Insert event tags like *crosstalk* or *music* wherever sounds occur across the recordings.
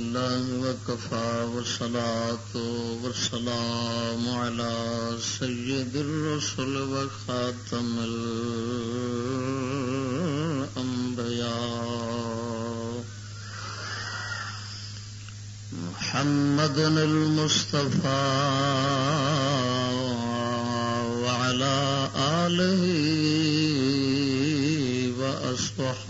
الله وكفى والصلاة والسلام على سيد الرسل وخاتم الأنبياء. محمد المصطفى وعلى آله وأصحابه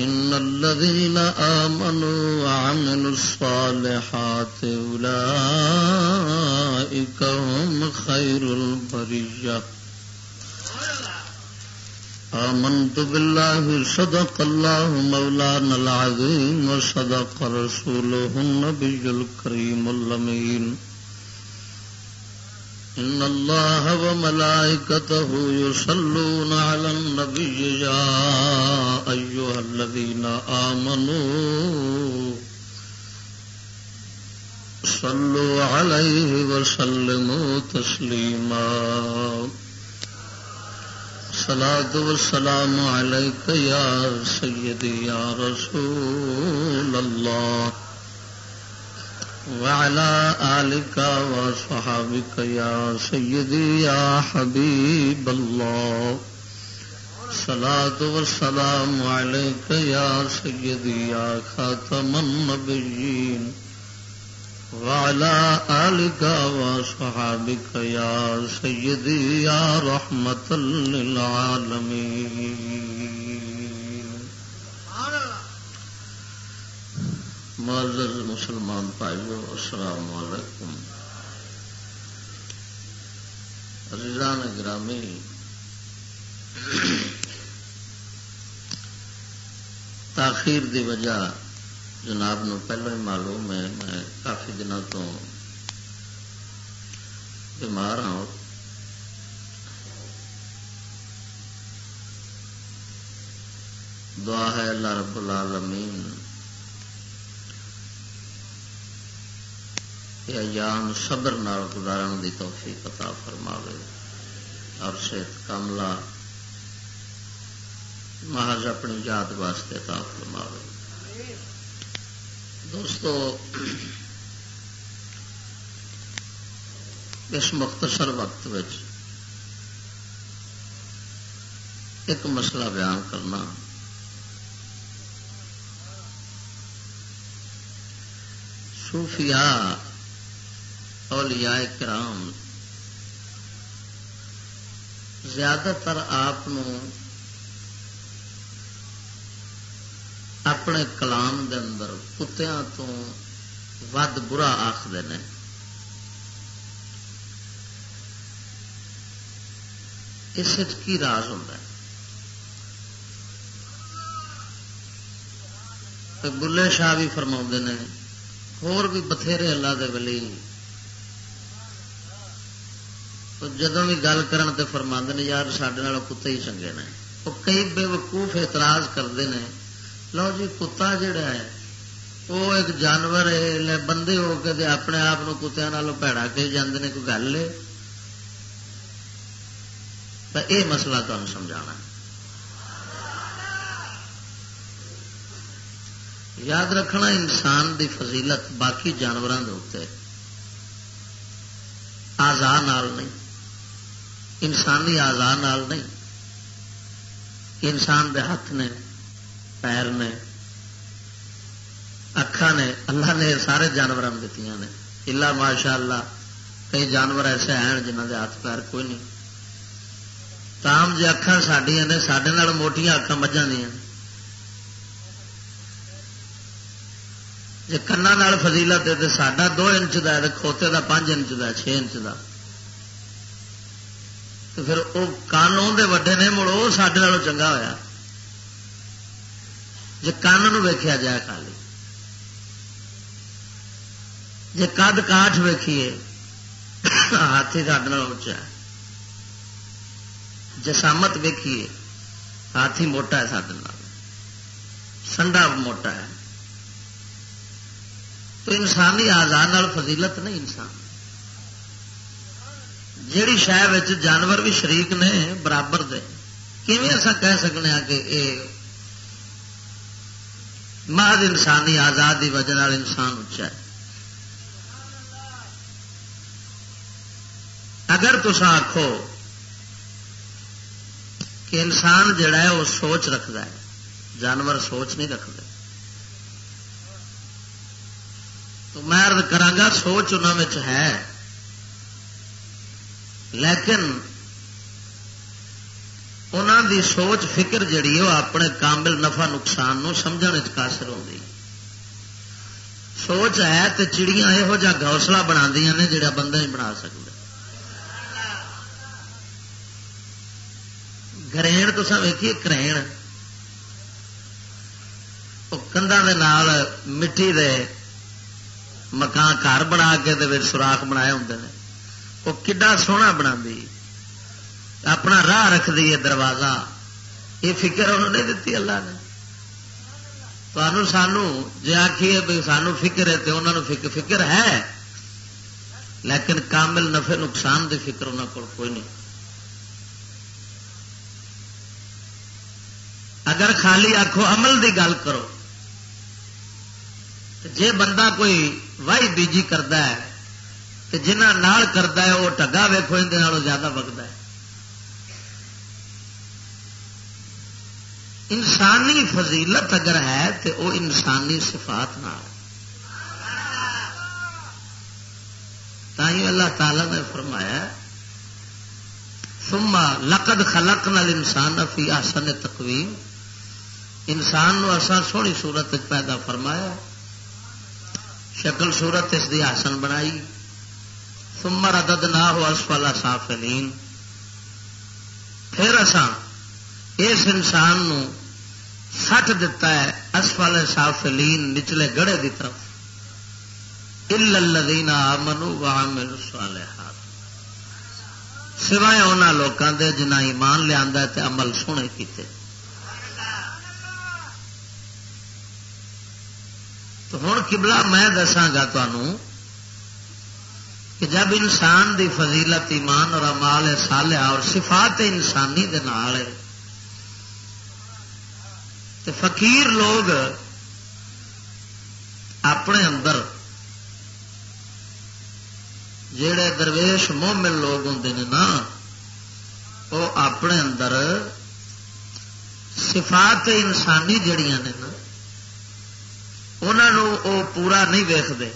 إن الذين آمنوا وعملوا الصالحات أولئك هم خير البرية. آمنت بالله صدق الله مولانا العظيم وصدق رسوله النبي الكريم اللمين إن الله وملائكته يصلون على النبي يا أيها الذين آمنوا صلوا عليه وسلموا تسليما صلاة والسلام عليك يا سيدي يا رسول الله وعلى آلك وصحابك يا سيدي يا حبيب الله. صلاة والسلام عليك يا سيدي يا خاتم النبيين. وعلى آلك وصحابك يا سيدي يا رحمة للعالمين. معزز مسلمان بھائیو السلام علیکم۔ عزیزان گرامی، تاخیر دی وجہ جناب نو پہلو ہی معلوم ہے، میں کافی دنوں تو بیمار ہوں دعا ہے اللہ رب العالمین ایام صبر نال گزارن دی توفیق عطا فرماوے۔ اور صحت کاملہ محض اپنی یاد واسطے عطا فرماوے۔ دوستو، اس مختصر وقت وچ ایک مسئلہ بیان کرنا۔ صوفیاء اولیاء کرام زیادہ تر آپ اپنے کلام دے اندر کتیا تو ود برا آخر نے۔ اس کی راز ہوتا ہے؟ بلے شاہ بھی فرما نے اور بھی بتھیرے اللہ دے ولی جدو بھی گل کرن تے فرما نے، یار سڈے کتے ہی چنگے نے۔ وہ کئی بے وقوف اعتراض کرتے ہیں لو جی کتا جڑا ہے، وہ ایک جانور ہے بندے ہو کے اپنے آپ کتیا پیڑا کے جانے نے، کوئی گل ہے؟ تو یہ مسئلہ تمہیں سمجھا یاد رکھنا، انسان دی فضیلت باقی جانوروں کے اتنے آزاد نہیں۔ انسانی آزاد نہیں۔ انسان دے ہاتھ نے، پیر نے اکھا نے، اللہ نے سارے جانور دیتی نے۔ الا ماشاء اللہ کئی جانور ایسے ہیں جنہ کے ہاتھ پیر کوئی نہیں۔ تام جی اکھان سڈیا نے سڈے موٹیا اکھان مجھا دیا جی کنا فضیلت ہے تو سڈا دو انچ کا ہے کھوتے کا پانچ انچ کا چھ انچ کا تو پھر وہ کان دے وڈے نے مڑ وہ سڈے چنگا ہوا جی کن ویخیا جائے خالی جی کد کاٹ ویکھیے، ہاتھی سڈے اچا جسامت ویکھیے، ہاتھی موٹا ہے سڈے سنڈا موٹا ہے۔ تو انسانی آزاد فضیلت نہیں انسان۔ جیڑی شہ جانور بھی شریک نے، برابر دے۔ ایسا کہہ سکنے ہاں کہ یہ مہد انسانی آزاد کی وجہ انسان اچا ہے۔ اگر تس آخو کہ انسان جڑا ہے، وہ سوچ رکھتا ہے، جانور سوچ نہیں رکھتے تو میں ارد کرا سوچ انہوں ہے۔ لیکن انہوں دی سوچ فکر جڑی وہ اپنے کامل نفع نقصان نو سمجھنے قاصر ہوگی سوچ ہے تو چڑیاں یہو جہ گوسلہ بنا دیا نے جڑا بندہ نہیں بنا سکتا گرین تو سب ویکھیے کرین کندھا مٹی دے مکان، گھر بنا کے سوراخ بنائے ہوں وہ کڈا سونا بنا دی اپنا راہ رکھ دی دروازہ۔ یہ فکر انہوں نے دیتی اللہ نے۔ تو سانو جی آخیے بھی سانو فکر ہے تو انہوں نے فکر ہے۔ لیکن کامل نفے نقصان دی فکر انہوں کو کوئی نہیں۔ اگر خالی آخو عمل دی گل کرو جے بندہ کوئی وائی بیجی کرتا ہے تو جنہ کرتا ہے، وہ ٹگا ویکو اندر زیادہ وگتا ہے۔ انسانی فضیلت اگر ہے تو وہ انسانی صفات نہ اللہ تعالی نے فرمایا سما لقد خلق نل انسان فی آسن تقویم۔ انسان نو اصا سونی صورت پیدا فرمایا، شکل صورت اس دی آسن بنائی۔ سمر ادد نہ ہو اسفلا صاف پھر اسان اس انسان نو سٹ دتا ہے اسفل صاف نچلے گڑے دی طرف۔ الذین آمنوا وعملوا الصالحات۔ سوائے انہوں لوگوں دے جنہ ایمان لیا عمل سونے کیتے۔ تو ہوں کبلا میں دساگا تمہوں کہ جب انسان دی فضیلت ایمان اور امال سالیا اور صفات انسانی دے نال تو فقیر لوگ اپنے اندر جڑے درویش مومن لوگ ہوں نا وہ اپنے اندر صفات انسانی جڑیاں نے نا انہوں وہ پورا نہیں ویختے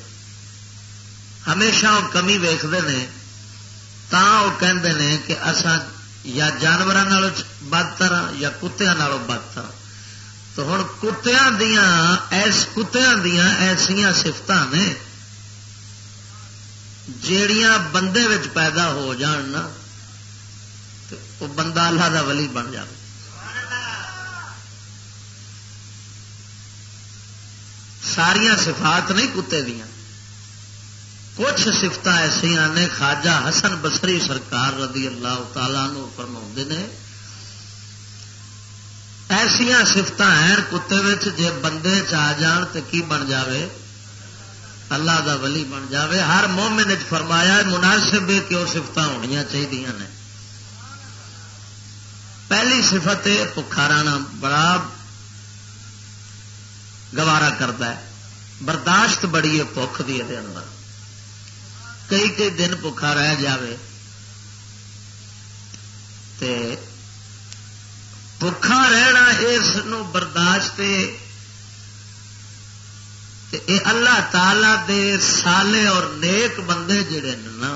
ہمیشہ وہ کمی ویختے ہیں تا وہ کہتے ہیں کہ اصا یا جانوروں بدتر یا کتیا بدتر تو ہوں کتیا دیا ایس کتیا دیا ایسا سفت نے جیڑیاں بندے پیدا ہو جان نا وہ بندہ اللہ کا ولی بن جائے ساریا صفات نہیں کتے دیا کچھ سفت ایسا نے خواجہ حسن بسری سرکار رضی اللہ تعالی نو فرما نے۔ ایسا سفت ہیں کتے جے بندے چ جان تو کی بن جاوے؟ اللہ دا ولی بن جاوے۔ ہر مومن فرمایا مناسب ہے کہ وہ سفت ہونی چاہیے نے۔ پہلی سفت پخارا بڑا گوارا کرتا ہے۔ برداشت بڑی ہے پک دی اندر۔ کئی کئی دن بخا رہ جائے بخا رہنا اس برداشت اللہ تعالی دے سالے اور نیک بندے جڑے نا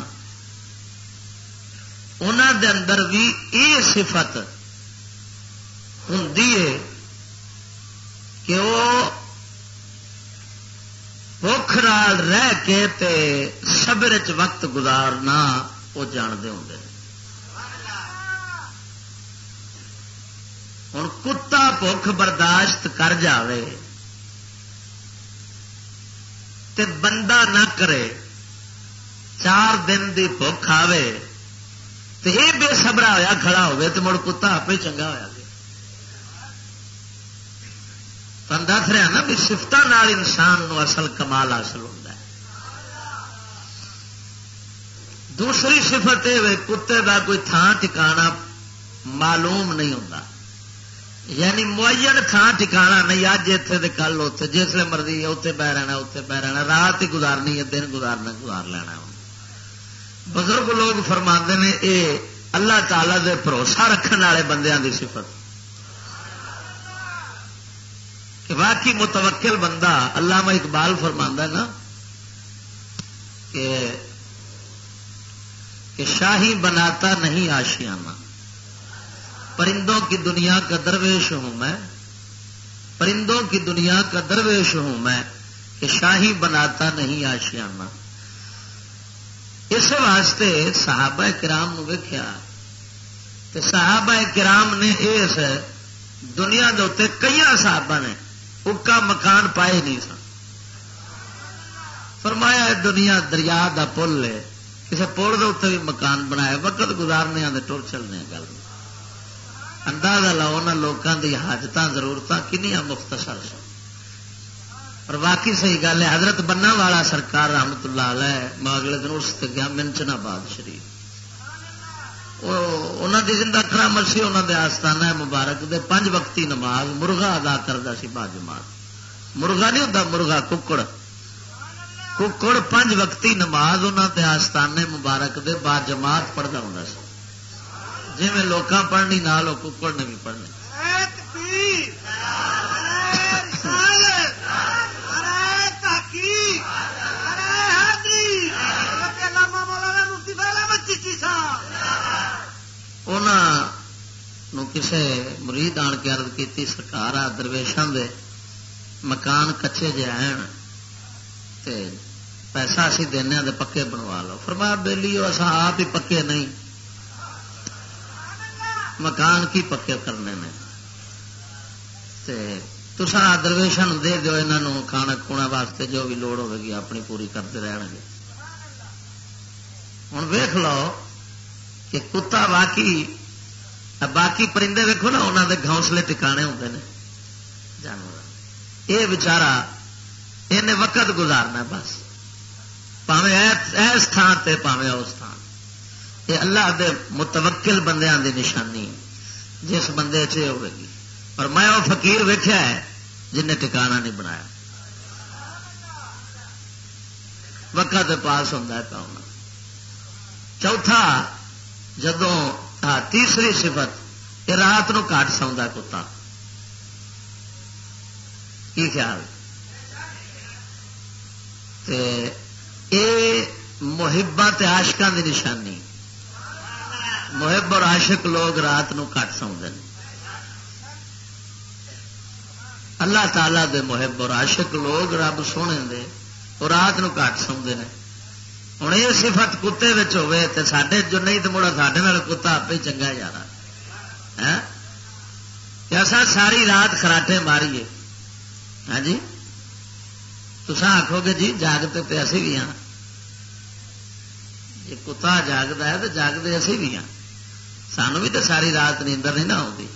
انہوں دے اندر بھی یہ صفت ہوں کہ وہ بخ رہ کے تے سبر چ وقت گزارنا، وہ جانتے ہوں ہوں کتا بخ برداشت کر جائے تے بندہ نہ کرے، چار دن کی بخ آئے تو یہ بے سبرا ہوا کھڑا ہوئے تو مڑ کتا آپ ہی چنگا ہوا تم دس رہا نا بھی سفت انسان نو اصل کمال حاصل ہوتا ہے۔ دوسری صفت یہ کتے کا کوئی تھان ٹکانا معلوم نہیں ہوتا یعنی معین تھان ٹکانا نہیں اج اتنے کل اتنے جسے مرضی اتنے بہ رہنا اتنے بہ رہنا، رات ہی گزارنی ہے، دن گزارنا، گزار لینا بزرگ لوگ فرما نے یہ اللہ تعالی دے بھروسہ رکھنے والے بندیاں دی صفت۔ کہ واقعی متوکل بندہ اللہ اقبال فرما نا کہ کہ شاہی بناتا نہیں آشیانہ۔ پرندوں کی دنیا کا درویش ہوں میں۔ پرندوں کی دنیا کا درویش ہوں میں کہ شاہی بناتا نہیں آشیانہ۔ اس واسطے صحابہ کرام ویخیا صحابہ کرام نے اس دنیا کے کئی صحابہ نے اکا مکان پائے نہیں سن۔ فرمایا دنیا دریا دا پل ہے۔ کسی پل کے اتنے بھی مکان بنایا۔ وقت گزارنے آدھے ٹر چلنے گل اندازہ لاؤ نہ لوگوں کی حاجت ضرورت کنیا مختصر سن۔ اور واقعی صحیح گل ہے، حضرت بننا والا سرکار رحمت اللہ علیہ میں اگلے دن اس گیا منچنا باد شریف انہوں دی زندہ کرامت سی انہوں دے آستانہ مبارک دے۔ پنج وقتی نماز، مرغا ادا کرتا سی با جماعت۔ مرغا نہیں ہوتا مرغا ککڑ۔ ککڑ پنج وقتی نماز انہوں دے آستانے مبارک دے با جماعت پڑھتا ہوں سی۔ جی میں لوکاں پڑھنی، نال ککڑ نے بھی پڑھنی کسے مرید آن کے عرض کی سرکار آ درویشان دے مکان کچے جے تے پیسہ اسی دینا دے پکے بنوا لو فرمایا بہلی اصا آپ ہی پکے نہیں مکان کی پکے کرنے نے تسا درویشان دے دو انہوں کھانا کھونا واسطے جو بھی لوڑ ہوگی اپنی پوری کرتے رہن گے ہوں ویخ لو کہ کتا واقعی باقی پرندے ویکو نا انہوں دے گھونسلے ٹکانے ہوتے ہیں جانور یہ بچارا ان وقت گزارنا بس۔ پاوے اس تھان تے پاوے اس تھان۔ یہ اللہ دے متوکل بندیاں دی نشانی، جس بندے چ گی۔ اور میں وہ فقیر ویخیا ہے جن نے ٹکانا نہیں بنایا۔ وقت پاس ہوتا ہے پاؤنا چوتھا جدو ہاں تیسری صفت، یہ رات نو کاٹ سوندا کتا۔ کی خیال؟ اے محبت آشکان دی نشانی۔ محب اور عاشق لوگ رات نو کٹ سو اللہ تعالی دے محب اور عاشق لوگ رب سونے دے، وہ رات نو کٹ سوندے ہوں یہ سفت کتے ہوے تو سڈے جو نہیں تو مڑا سڈے کتا آپ ہی چنگا جا رہا ایسا ساری رات خراٹے ماریے ہاں جی تسا آخو گے جی جاگتے تو اسی بھی ہاں جی کتا جاگتا ہے تو جاگتے اسی بھی ہاں سانو بھی تو ساری رات نیندر نہیں نہ آتی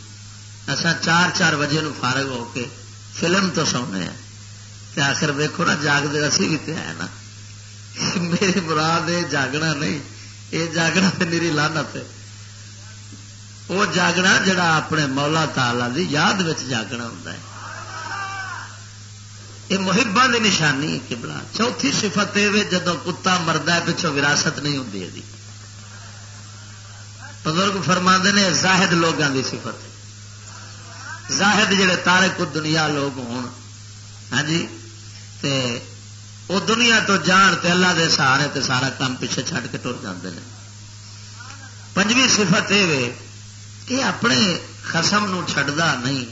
اصا چار چار بجے نو فارغ ہو کے فلم تو سونے ہیں آخر ویکو نا جاگتے اسی بھی تو ہے نا میری مراد یہ جاگنا نہیں، یہ جاگنا تو میری لانت وہ جاگنا جڑا اپنے مولا تالا دی یاد جاگنا ہوں یہ محبا کی نشانی کبلا چوتھی سفت یہ جدو کتا مرد ہے، پچھوں وراثت نہیں ہوتی بزرگ فرما نے، زاہد لوگوں کی سفت زاہد جڑے تارے کو دنیا لوگ ہون۔ ہاں جی تے وہ دنیا تو جان تے اللہ دے سہارے تے سارا کام پیچھے چھڈ کے ٹر جاتے ہیں پنجویں سفت یہ کہ اپنے خسم نڈا نہیں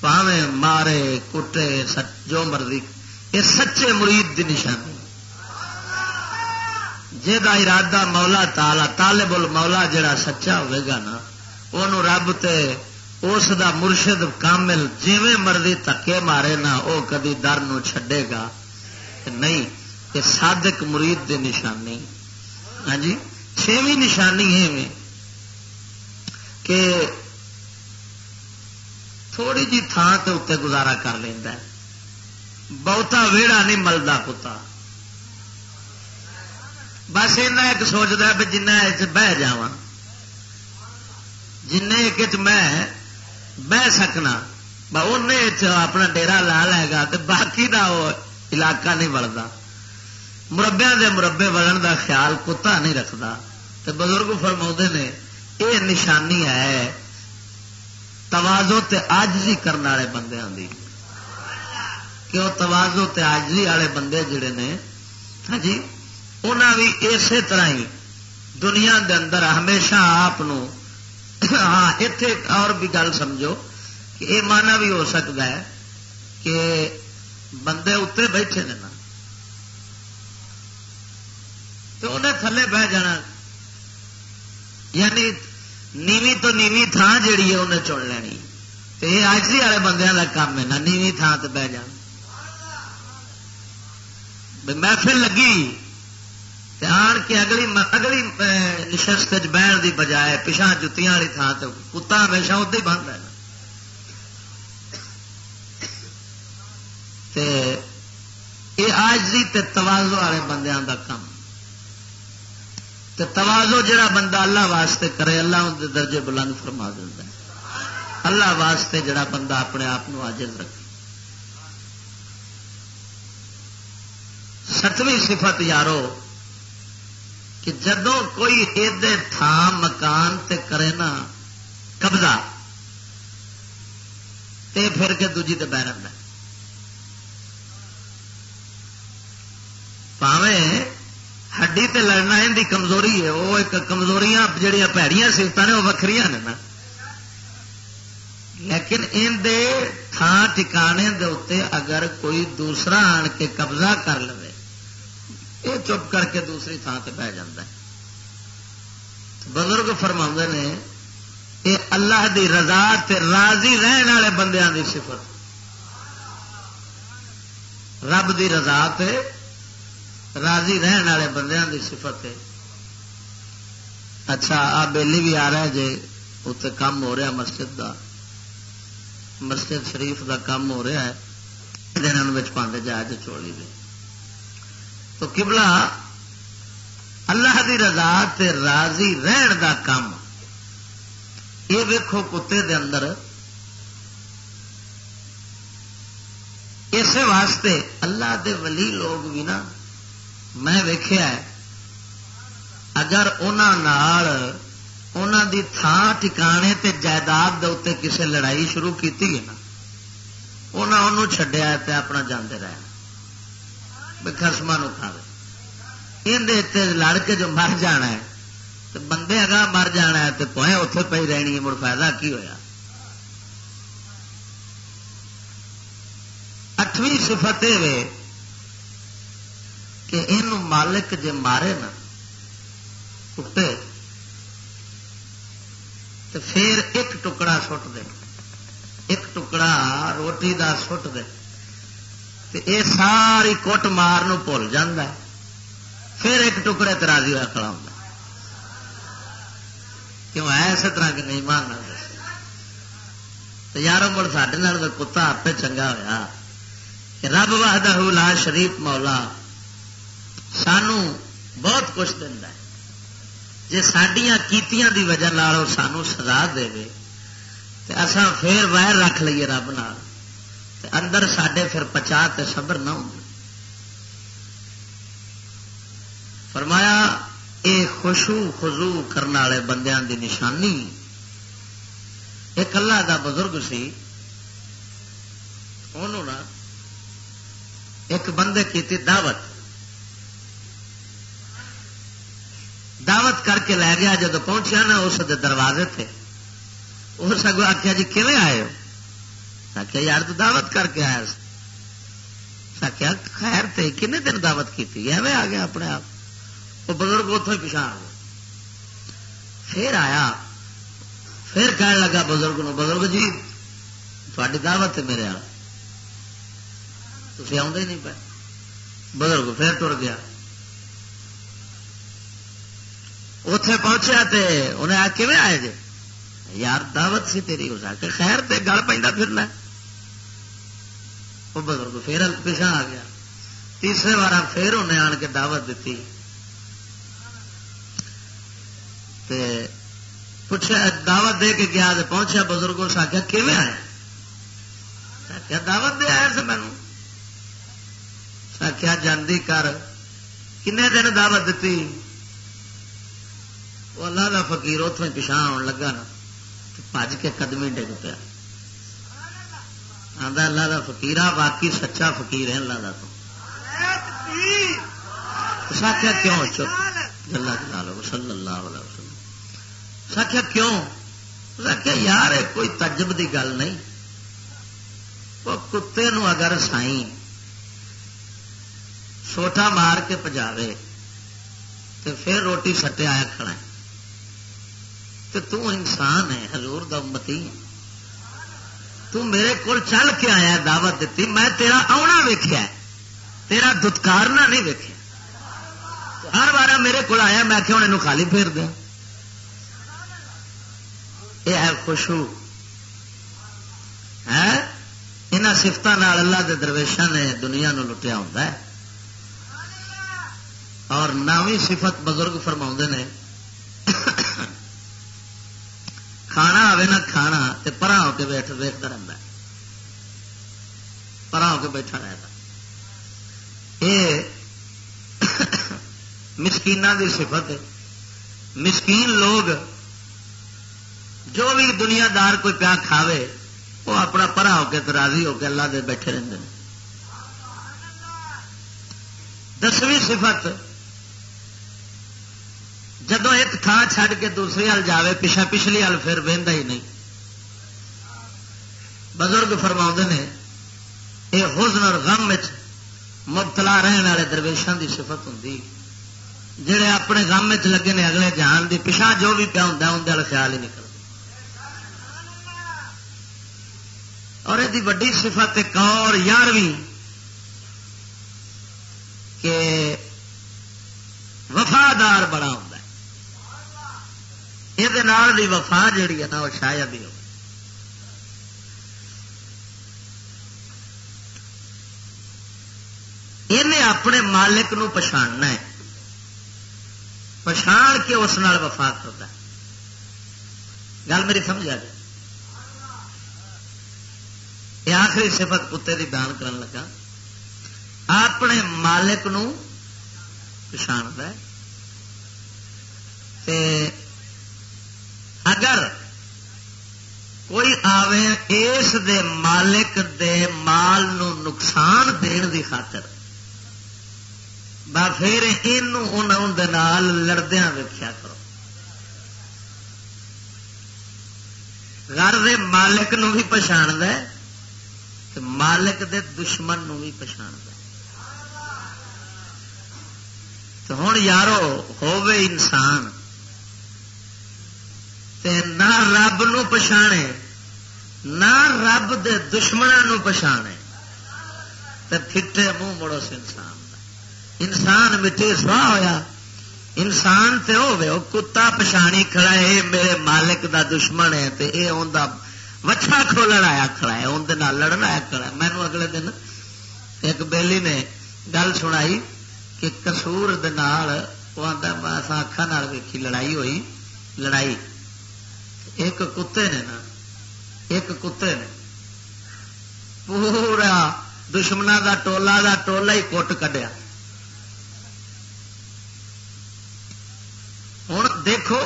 پاوے مارے، کٹے جو مرضی، یہ سچے مرید دی نشانی۔ جا ارادہ مولا تالا طالب المولا جڑا سچا ہوئے گا نا وہ رب تے اس دا مرشد کامل جیویں مرضی تکے مارے نا وہ کدی در چھڈے گا۔ نہیں یہ صادق مرید دی نشانی ہاں جی؟ چھویں نشانی ہے کہ تھوڑی جی تھان کے اتنے گزارا کر لینا بہتا ویڑا نہیں ملتا کتا بس ایسا ایک سوچتا بھی جنہیں بہ جا جن میں بہ سکنا ان اپنا ڈیرا لا لے گا تو باقی کا وہ علاقہ نہیں بڑھتا مربیا کے مربے بڑھن کا خیال کتا نہیں رکھتا۔ تو بزرگ فرما نے یہ نشانی ہے، توازو تے آجزی کرنے والے بندے دی۔ کہ وہ توازو تے آجزی والے بندے جڑے نے؟ ہاں جی انہیں بھی اسی طرح ہی دنیا دے اندر ہمیشہ آپ ہاں اتے اور بھی گل سمجھو کہ یہ مانا بھی ہو سکتا ہے کہ بندے اتنے بیٹھے نے نا۔ تو انہیں تھلے بہ جانا۔ یعنی نیوی تو نیوی تھان جیڑی ہے انہیں چن لینی۔ تو یہ آجری والے بندے کا کام ہے نا، نیوی تھان سے بہ جان محفل لگی۔ آن کے اگلی اگلی نشست بہن دی بجائے پچھا جتیاں والی تھان سے کتا ہمیشہ ادے ہی بند ہے۔ یہ آجری توازو والے بندیاں دا کام توازو جڑا بندہ اللہ واسطے کرے، اللہ ان درجے بلند فرما دینا اللہ واسطے جڑا بندہ اپنے آپ آجز رکھے۔ ستویں صفت یارو، کہ جدو کوئی ادے تھان مکان تے کرے نا، قبضہ، تے پھر کے دوجی تے بہ رہا پاویں ہڈی تے لڑنا ان دی کمزوری ہے، وہ ایک کمزوریاں جہیا پیڑیاں سفت نے، وہ وکری نے نا۔ لیکن ان دے تھان ٹکانے دے اتنے اگر کوئی دوسرا آن کے قبضہ کر لو یہ چپ کر کے دوسری تھان سے بہ جا بزرگ فرما نے یہ اللہ دی رضا تے راضی رہن والے بندیاں دی صفت۔ رب دی رضا تے راضی رہن والے بندیاں دی صفت ہے۔ اچھا آ بیلی بھی آ رہا ہے جی اتنے کام ہو رہا مسجد دا۔ مسجد شریف دا کام ہو رہا ہے۔ دن پاندے جہاز چولی دے۔ تو کبلا اللہ دی رضا تے راضی رہن دا کام۔ یہ ویکو کتے دے اندر اس واسطے اللہ دے ولی لوگ بھی نا میں ویخیا اگر انہوں دی تھان ٹکانے تے جائیداد دے اتنے کسے لڑائی شروع کی نا انہوں چڈیا اپنا جانے رہے خسما نو کھا یہ لڑ کے جو مر جانا ہے تو بندے اگا مر جانا ہے تو پوائیں اتے پی رہنی ہے، مڑ فائدہ کی ہویا؟ اٹھویں سفت یہ کہ یہ مالک جے مارے نا کٹے تو پھر ایک ٹکڑا سٹ دے، ایک ٹکڑا روٹی دا سٹ دے یہ ساری کٹ مار بھول ہے، پھر ایک ٹکڑے تراضی ہوا کھڑا ہوں کیوں ہے طرح کہ نہیں ماننا یار مڑ سڈے کتا آپ چنگا ہوا کہ رب واہدہ لا شریف مولا سانو بہت کچھ دینا جی سڈیا کیتیاں دی وجہ سانو سزا دے تو اصا پھر وائر رکھ لیے رب نال اندر سڈے پھر پچا تے صبر نہ ہوں فرمایا اے خوشو خزو کرنے والے بندیاں دی نشانی ایک اللہ دا بزرگ سی انہوں نا ایک بندے کی دعوت دعوت کر کے لے گیا جب پہنچیا نا، اس دروازے تھے اس اگو آخیا جی کھے آئے ہو؟ آخیا یار، تو دعوت کر کے آیا آخیا خیر تے کن دن دعوت کی ایویں آ گیا اپنے آپ۔ وہ بزرگ اتوں ہی پچھا گیا۔ پھر آیا۔ پھر کہنے لگا بزرگ نو، بزرگ جی تاری دعوت ہے میرے آ تھی آدھے نہیں پہ بزرگ پھر ٹر گیا۔ اتے پہنچیا تے انہیں آ کے آئے جی یار، دعوت سی تیری، ہو سکے خیر تے گل پہ پھرنا وہ بزرگ، پھر پیچھا آ گیا۔ تیسرے بار پھر انہیں آن کے دعوت دیتی تے پوچھا دعوت دے کے گیا پہنچا بزرگوں سے آخیا کیون آیا کیا دعوت دے آیا سے مینو آخیا جاندی کر کن دن دعوت دیتی وہ اللہ کا فکیر اتوں پچھا آن لگا نا بج کے قدمی ڈگ پیا آدھا اللہ کا فکیر باقی سچا فکیر ہے اللہ کا تو ساکھیا کیوں چپ جلا جلا لو صلی اللہ علیہ وسلم ساکھیا کیوں ساکھیا یار کوئی تجب دی گل نہیں وہ کتے نو اگر سائی سوٹا مار کے پجاوے تو پھر روٹی سٹے آیا کھڑا ہے تو تو انسان ہے، حضور دا امتی تو میرے کو چل کے آیا، دعوت دیتی، میں تیرا آنا ویخیا تیرا دتکارنا نہیں ویکیا ہر بار میرے کو آیا، میں کہ انہوں خالی پھیر دیا۔ یہ ہے خوشبو۔ ہے؟ یہاں سفت اللہ دے درویشا نے دنیا نو لٹیا ہوتا ہے۔ اور نوی صفت بزرگ فرما نے کھانا آئے نہ کھانا تے پرا ہو کے بیٹھ ویکتا رہتا پرا ہو کے بیٹھا رہتا یہ مسکین کی صفت ہے۔ مسکین لوگ جو بھی دنیا دار کوئی پیا کھاوے، وہ اپنا پرا ہو کے راضی ہو کے اللہ دے بیٹھے رہتے ہیں۔ دسویں صفت جدو ایک تھان چھڈ کے دوسری ہل جائے پچھا پچھلی ہل پھر بہتا ہی نہیں۔ بزرگ فرما نے یہ حزن اور غم مبتلا رہن والے درویشان کی سفت ہوں جڑے اپنے گم چ لگے نے اگلے جان دی، پچھا جو بھی پیا ہوں اندر خیال ہی نکل اور یہ وڈی سفت ایک اور یارویں کہ وفادار بڑا ہوں یہ وفا جیڑی ہے نا وہ شاید ہی ہو اپنے مالک نو پچھاڑنا ہے پچھاڑ کے اس نال وفا کرتا ہے گل میری سمجھ آ گئی یہ آخری صفت کتے کی بیان کرن لگا اپنے مالک نو پچھاڑتا ہے کوئی آوے اس دے مالک دے مال نو نقصان دین دی خاطر۔ با پھر یہ لڑدیا ویخیا کرو۔ گھر دے مالک نو بھی پچھاڑ د مالک دے دشمن نو بھی پچھاڑ تو ہوں یارو ہوے انسان تے نہ رب نو پچھانے نہ رب دے دشمنوں پچھانے تے پھٹے منہ مڑو سے انسان انسان مٹی سوا ہویا، انسان تے ہوے وہ کتا پچھانی کھڑا ہے میرے مالک دا دشمن ہے تے اے اوندا وچھا کھولن آیا کھڑا ہے اندر لڑن آیا کھڑا ہے۔ مینو اگلے دن ایک بیلی نے گل سنائی کہ کسور دال وہ آتا اکھان ویکھی لڑائی ہوئی، لڑائی۔ ایک کتے نے نا ایک کتے نے۔ پورا دشمنا دا ٹولا دا ٹولا ہی کوٹ کڈیا۔ ہوں دیکھو،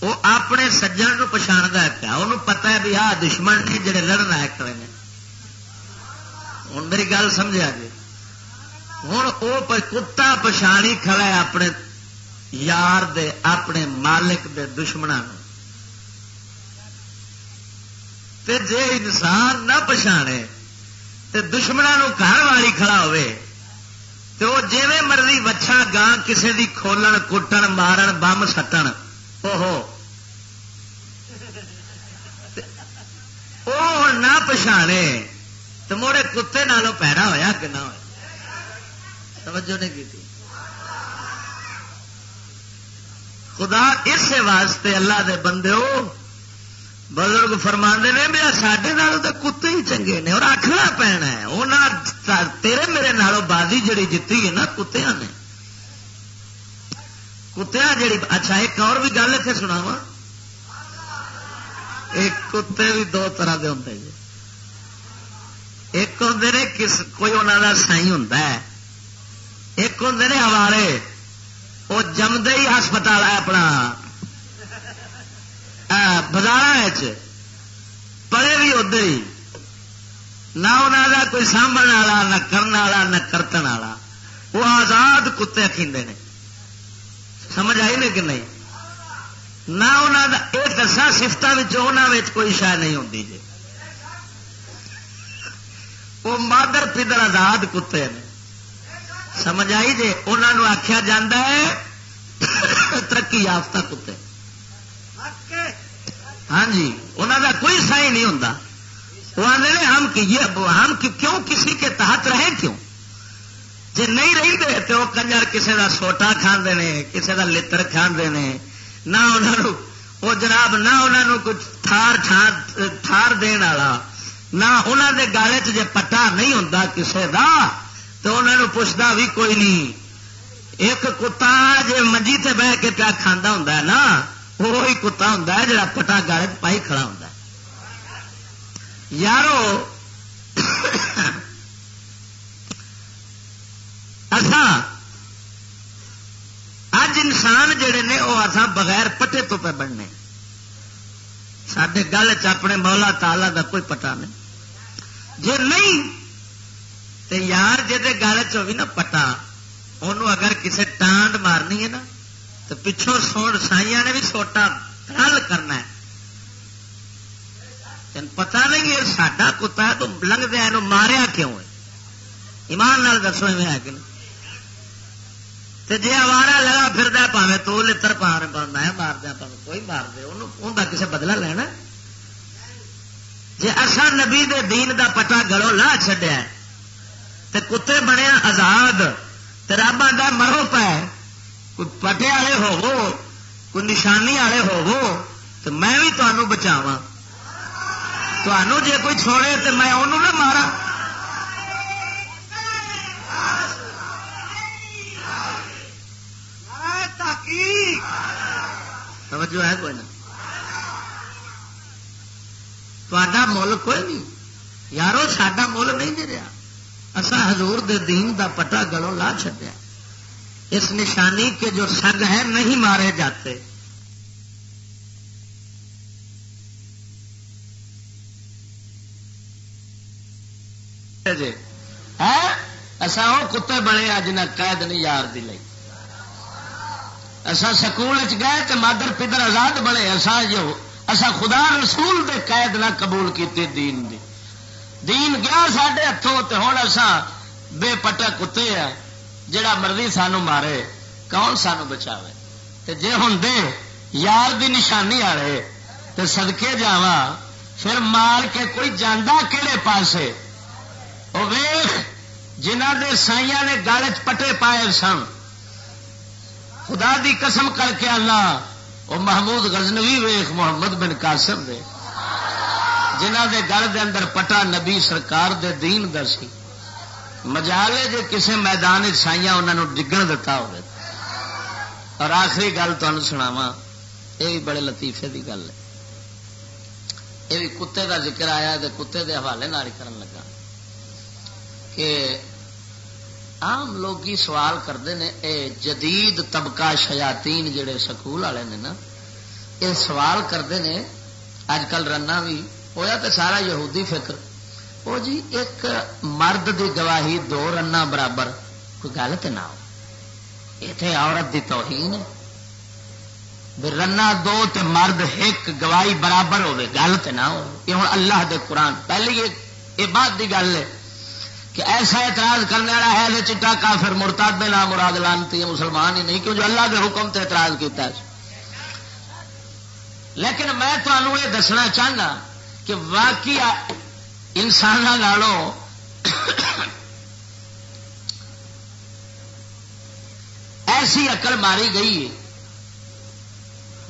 وہ اپنے سجن پچھاڑتا پیا۔ وہ پتا ہے بھی آ دشمن نے جڑے لڑن آئے کھڑے ہیں ہوں میری گل سمجھا جی۔ ہوں وہ کتا پچھاڑی کھڑا ہے اپنے یار دے، اپنے مالک دے دشمنوں تے جے انسان نہ پچھانے تے دشمنوں گھر والی کھڑا ہوئے، تے وہ جی مرضی وچھا گاں کسے دی کھولن، کٹن، مارن، بم سٹن۔ وہ نہ پچھانے تو موڑے کتے نالوں پیڑا ہوا کہ نہ ہوا توجہ نہیں کی خدا اس واسطے اللہ دے بندے ہو بزرگ فرما نے بھی سڈے تو کتے ہی چنگے نے اور آخنا پینا ہے وہ تیرے میرے نالوں بازی جڑی جیتی ہے نا کتیا نے کتیا جڑی اچھا ایک اور بھی گل اتنے سنا وا ایک کتے بھی دو طرح کے ہوں جی ایک ہوں نے کس کوئی انہوں کا سائی ہوں ایک ہوں نے ہمارے وہ جمدے ہی ہسپتال ہے اپنا بازار پڑے بھی ادھر ہی۔ نہ انہوں کا کوئی سامنے والا نہ کرنے والا نہ کرتن والا وہ آزاد کتے کھیندے نے۔ سمجھ آئی نہیں کہ نہیں؟ نہ انہوں یہ دسا سفت کوئی شاید نہیں ہوتی جی۔ وہ مادر پدر آزاد کتے نے۔ سمجھ آئی جی؟ انہوں آخیا جا ترقی یافتہ کتے۔ ہاں جی انہوں کا کوئی سائی نہیں ہوں وہ آدھے ہم ہم کیوں کسی کے تحت رہے؟ کیوں؟ جی نہیں رہتے تو وہ کنجر کسی کا سوٹا کھانے نے کسی کا لڑ کھانے نے۔ نہ انہوں وہ جناب، نہ انہوں کچھ تھار تھار دن والا نہ انہوں دے گالے چ پٹا نہیں ہوں کسی کا تو انہوں پوچھتا بھی کوئی نہیں۔ ایک کتا جی منجی تے بہ کے پیا کھانا ہوں نا وہی کتا ہوں جا پٹا گالے پائی کھڑا ہوں یارو اج انسان جڑے نے وہ اصا بغیر پٹے تو پہ بننے۔ سڈے گل چپنے مولا تالا کا کوئی پٹا نہیں۔ جی نہیں تو یار جی گل چی نا پٹا انہوں اگر کسی ٹانڈ مارنی ہے نا تو پچھوں سو سائیاں نے بھی سوٹا رل کرنا ہے۔ پتا نہیں یہ ساڈا کتا ہے تو لنگدیا ماریا کیوں ہے؟ ایمان نال دسو ہے کہ نہیں؟ جی آوارا لگا پھر پاوے تو لڑ پا میں مار دیا پا کوئی مار دے ان کا کسی بدلا لینا جی اصا نبی دے دین دا پٹا گلو لا چڈیا تو کتے بنیا آزاد، تے رب آدھا مرو پہ کوئی پٹے والے ہوو کوئی نشانی والے ہوو تو میں بھی تمہوں بچاوا جے کوئی چھوڑے تو میں انہوں نہ مارا توجہ ہے کوئی نہ تا مل کوئی نہیں یارو ساڈا مل نہیں دے رہا اصا حضور دے دین دا پٹا گلوں لا چڈیا اس نشانی کے جو سگ ہیں نہیں مارے جاتے۔ جی۔ ہاں؟ اصا وہ کتے بنے اج نہ قید نہیں یار دی لئی۔ اصا سکول گئے تو مادر پدر آزاد بنے اصا جو اصا خدا رسول دے قید نہ قبول کیتے دین دی۔ دین گیا سڈے ہاتھوں تو ہوں اصا بے پٹا کتے ہیں۔ جڑا مرضی سانو مارے، کون سانو بچا جے ہوں یار دی نشانی والے تو سدکے جا پھر مار کے کوئی جانا کہڑے پاسے؟ وہ ویخ جنہ دے سائیاں نے گل چ پٹے پائے سن۔ خدا دی قسم کر کے اللہ وہ محمود غزنوی ویخ محمد بن قاسم دے جنہ دے گل دے اندر پٹا نبی سرکار دے دین دا سی۔ مجالے جے کسے میدان سائیاں انہوں نے ڈگن دتا ہو اور آخری گل تمہیں سناوا یہ بھی بڑے لطیفے دی گل ہے۔ یہ بھی کتے دا ذکر آیا کتے دے حوالے نال کرن لگا کہ عام لوگ سوال کرتے ہیں اے جدید طبقہ شیاتین جڑے سکول والے نے نا، یہ سوال کرتے ہیں اج کل رنا بھی ہوا تو سارا یہودی فکر۔ وہ جی ایک مرد دی گواہی دو رنا برابر کوئی گل تو نہ ہو اتے عورت دی توہین رنا دو تے مرد ایک گواہی برابر ہوے گل تو نہ ہو یہ ہوں اللہ دے قرآن پہلی یہ بات دی گل ہے کہ ایسا اعتراض کرنے والا ہے چٹا کافر مرتاد بے نام مراد لانتی ہے مسلمان ہی نہیں کیوں جو اللہ کے حکم تے اعتراض کیتا ہے لیکن میں تمہوں یہ دسنا چاہنا کہ واقعی انسان ایسی اقل ماری گئی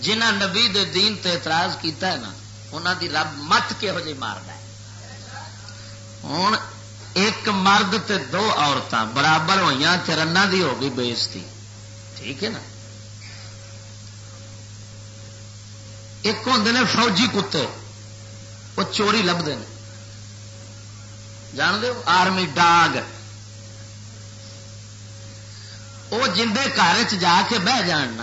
جنہ نبی دے دین تے اعتراض کیتا ہے نا انہوں دی رب مت کہہو جی مارد ہوں ایک مرد تے دو عورتیں برابر ہوئی رنا دی ہو گئی بےزتی ٹھیک ہے نا؟ ایک ہوں نے فوجی کتے، وہ چوری لبتے ہیں جان دو آرمی ڈاگ۔ وہ جندے گھر جا کے بہ جان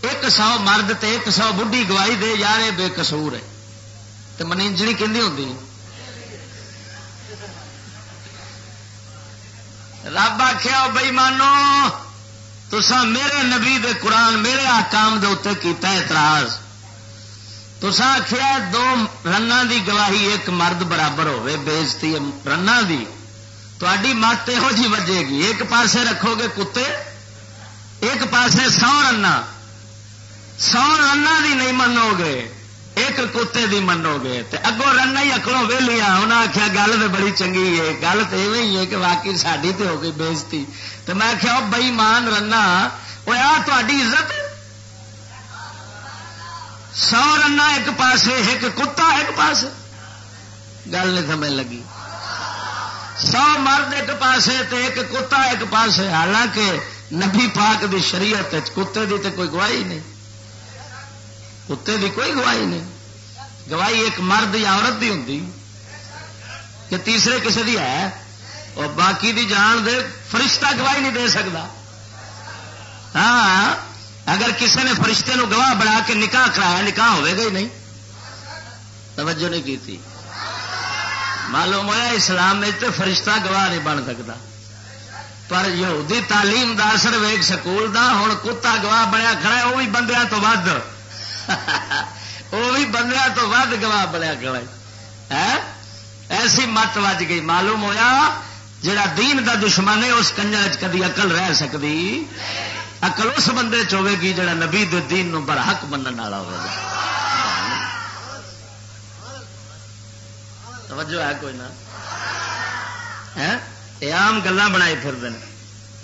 ایک سو مرد تے ایک سو بڑھی گواہی دے، یار بے قصور ہے۔ تو منیجری کہ ہوتی رب آخیا بئی مانو تسا میرے نبی دے قرآن میرے آکام دے اتنے کیتا اعتراض۔ تسا آخیا دو رنا دی گواہی ایک مرد برابر ہوے بےزتی رنا دی۔ تھی مت یہو جی وجے گی، ایک پاسے رکھو گے کتے، ایک پاسے سو رنا سو رنا دی نہیں منو گے، ایک کتے دی منو گے۔ اگوں رنا ہی اکڑوں ویلیا انہیں آخیا گل تو بڑی چنگی ہے، گل تو یہ ہے کہ واقعی ساری تو ہو گئی بےزتی تو میں آخیا بئی مان رنا وہ آ تاری عزت سو رنا ایک پاسے، ایک کتا ایک پاس گل نہیں سمجھ لگی۔ سو مرد ایک پاسے تے ایک کتا ایک پاسے۔ حالانکہ نبی پاک دی شریعت کتے دی تے کوئی گواہی نہیں۔ کتے دی کوئی گواہی نہیں۔ گواہی ایک مرد یا عورت دی ہوں کہ تیسرے کسی دی ہے۔ اور باقی دی جان دے فرشتہ گواہی نہیں دے سکتا ہاں۔ اگر کسی نے فرشتے نو گواہ بنا کے نکاح کرایا، نکاح ہوئے گا ہی نہیں؟ توجہ نہیں کی تھی۔ معلوم ہوا اسلام میں تو فرشتہ گواہ نہیں بن سکتا۔ پر یہودی تعلیم دا اثر ویگ سکول دا ہوں کتا گواہ بنیا کھڑا ہے وہ بھی بندیا تو ود۔ *laughs* وہ بھی بندیا تو ود گواہ بنیا کھڑا ہے۔ ہاں؟ ایسی مت وج گئی۔ معلوم ہوا جڑا دین دا دشمن ہے، اس کنجر کدی اقل رہ سکتی اقل اس بندے چوے گی جڑا نبی دے دین نو برحق منن والا ہوگا۔ توجہ ہے کوئی نہ آم گلا بنائی پھر دن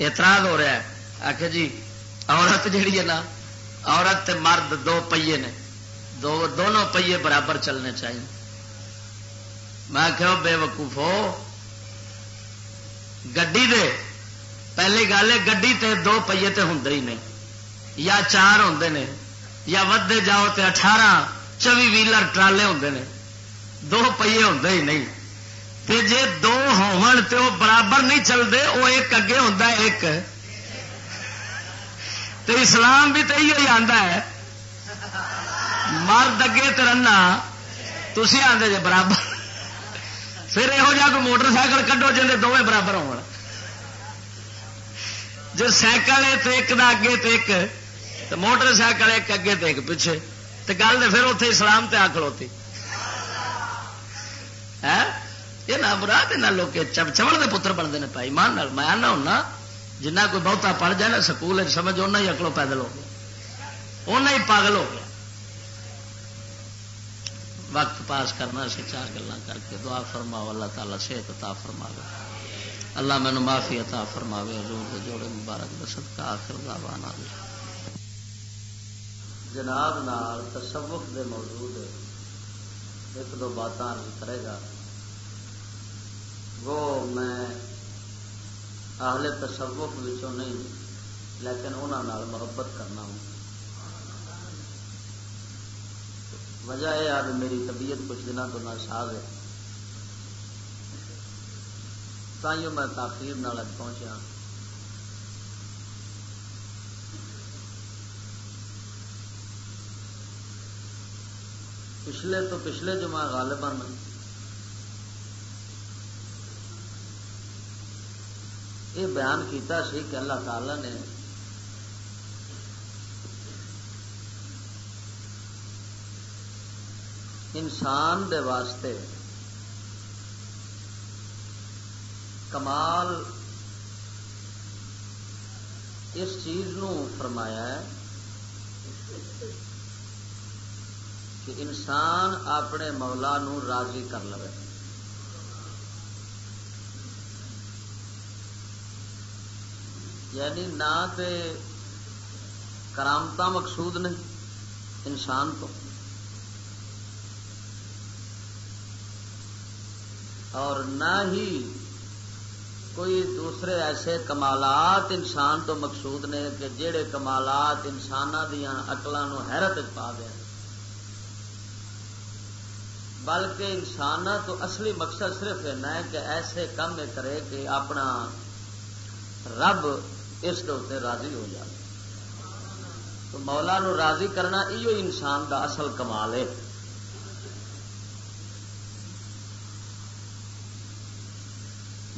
اعتراض ہو رہا ہے۔ آخ جی عورت جیڑی ہے نا، عورت مرد دو پہیے نے۔ دو، دونوں پہیے برابر چلنے چاہیے۔ میں کہ بے وقوف ہو۔ گڈی دے پہلی گل ہے، گڈی تے دو پہیے تے ہوں ہی نہیں۔ یا چار ہوں نے یا ودے جاؤ تے اٹھارہ، چوی ویلر ٹرالے ہوں نے دو پہیے ہوں ہی نہیں۔ تے جے دو ہون تے وہ برابر نہیں چلتے وہ ایک اگے ہوں ایک۔ تے اسلام بھی تو یہ آتا ہے، مرد اگے ترنا تھی آدھے جے برابر۔ پھر یہو جہ کوئی موٹر سائیکل کڈو جی دونوں برابر ہو جی سائیکل ہے تو ایک دا اگے تو ایک، تو موٹر سائیکل ایک اگے تو ایک پیچھے۔ تو گل تو پھر اتنے اسلام تے آ کھلوتی۔ یہ نہ مراد نہ لوگ چمڑ کے پتر بنتے ہیں پائی مان میں آنا ہونا، جنہ کوئی بہتا پڑھ جائے نا سکول سمجھ اُنہ ہی اکلو پیدل ہو گیا۔ اُنہ ہی پاگل ہو گیا۔ وقت پاس کرنا سی چار گلا کر کے دعا فرماو اللہ تعالیٰ صحت عطا فرماوے۔ اللہ مینو معافی عطا فرماوے، حضور دے جوڑے مبارک بسط کا آخر گاوانا جناب نال تصوف دے موجود ایک دو باتیں کرے گا۔ وہ میں اہل تصوف وچوں نہیں، لیکن انہوں محبت کرنا ہوں۔ وجہ یہ آج میری طبیعت کچھ دنوں تو نہ ساز ہے۔ تائیوں میں تاخیر نال پہنچا پچھلے تو پچھلے جمع غالباً یہ بیان کیتا سی کہ اللہ تعالی نے انسان دے واسطے کمال اس چیز نو فرمایا ہے کہ انسان اپنے مولا نو راضی کر لو یعنی نہ تے کرامتا مقصود نے انسان تو۔ اور نہ ہی کوئی دوسرے ایسے کمالات انسان تو مقصود نے کہ جڑے کمالات انسان دیا اقلوں حیرت پا دیا بلکہ انسان تو اصلی مقصد صرف ہے کہ ایسے کام کرے کہ اپنا رب اس کے راضی ہو جائے۔ تو مولا نو راضی کرنا یہ انسان دا اصل کمال ہے۔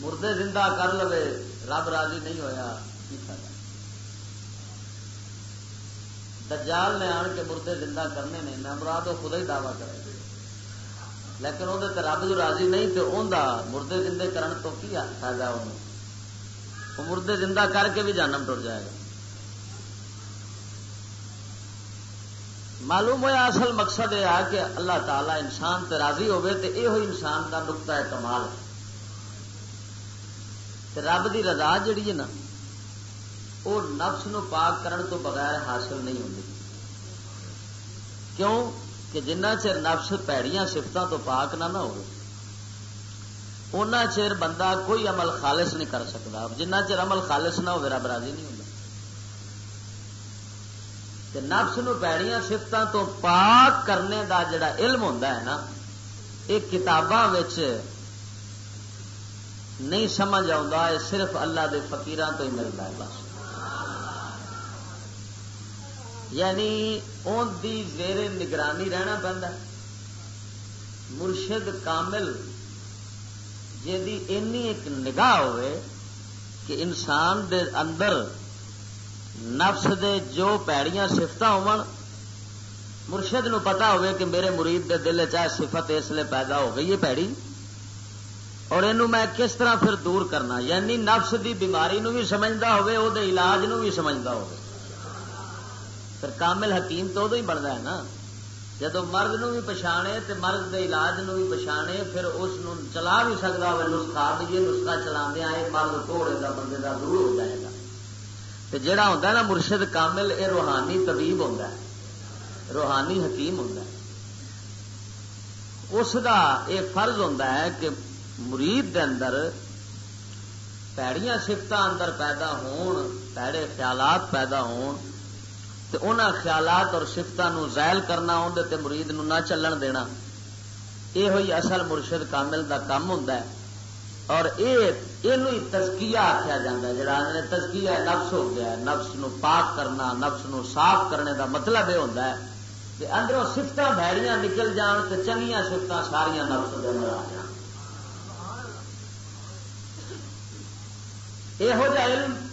مردے زندہ کر لو رب راضی نہیں ہویا دجال نے آن کے مردے زندہ کرنے نے، میں مراد وہ خدا ہی دعوی کرے۔ لیکن وہ رب جو راضی نہیں تو انہوں مردے زندے کرن تو کی فائدہ انہوں وہ مردے زندہ کر کے بھی جانم ٹر جائے گا۔ معلوم ہوا اصل مقصد یہ کہ اللہ تعالی انسان تے راضی ہوے تو یہ انسان کا نقطہ ہے۔ کمال رب دی رضا جڑی ہے نا وہ نفس نو پاک کرن تو بغیر حاصل نہیں ہوتی کیوں کہ جنہ چر نفس پیڑیاں سفتوں تو پاک نہ نہ ہو چر بندہ کوئی عمل خالص نہیں کر سکتا جنہ چر عمل خالص نہ ہو رب راضی نہیں ہوتا نفس نو پیڑیاں سفتوں تو پاک کرنے دا جڑا علم ہوتا ہے نا یہ کتاباں نہیں سمجھ آ صرف اللہ دے فقیران تو ہی ملتا ہے بس۔ یعنی ان دی زیر نگرانی رہنا پہنتا مرشد کامل جی اینی ایک نگاہ ہوئے کہ انسان دے اندر نفس دے جو پیڑیاں سفت ہو مرشد نو پتا ہوئے کہ میرے مرید دے دل چاہے صفت اس لیے پیدا ہو گئی ہے پیڑی۔ اور یہ میں کس طرح پھر دور کرنا؟ یعنی نفس دی بیماری نو بھی سمجھتا ہوئے، او دے علاج نو بھی سمجھتا ہوئے۔ پھر کامل حکیم تو ادو ہی بنتا ہے نا۔ جدو مرد نو بھی پچھانے تو مرد کے علاج نو بھی پچھانے، پھر اس نو چلا بھی سکتا ہو نسخہ بھی جی نسخہ چلا دیا یہ مرد توڑے گا بندے کا دور ہو جائے گا۔ تو جڑا ہوتا نا مرشد کامل یہ روحانی طبیب ہوتا ہے۔ روحانی حکیم ہوتا ہے۔ اس دا یہ فرض ہوتا ہے کہ مرید دے اندر پیڑیاں سفت اندر پیدا ہون، پیڑے خیالات پیدا ہون تے انہاں خیالات اور سفتوں زائل کرنا اندر مرید نو نہ چلن دینا۔ یہ ہوئی اصل مرشد کامل دا کام ہوں اور یہ تزکیہ آخیا جا جا تزکیہ نفس ہو گیا نفس نو پاک کرنا، نفس نو صاف کرنے دا مطلب یہ ہوتا ہے۔ کہ اندروں سفت بھڑیاں نکل جان تو چنگیا سفت ساریا نفس دے اندر آ جان یہ علم۔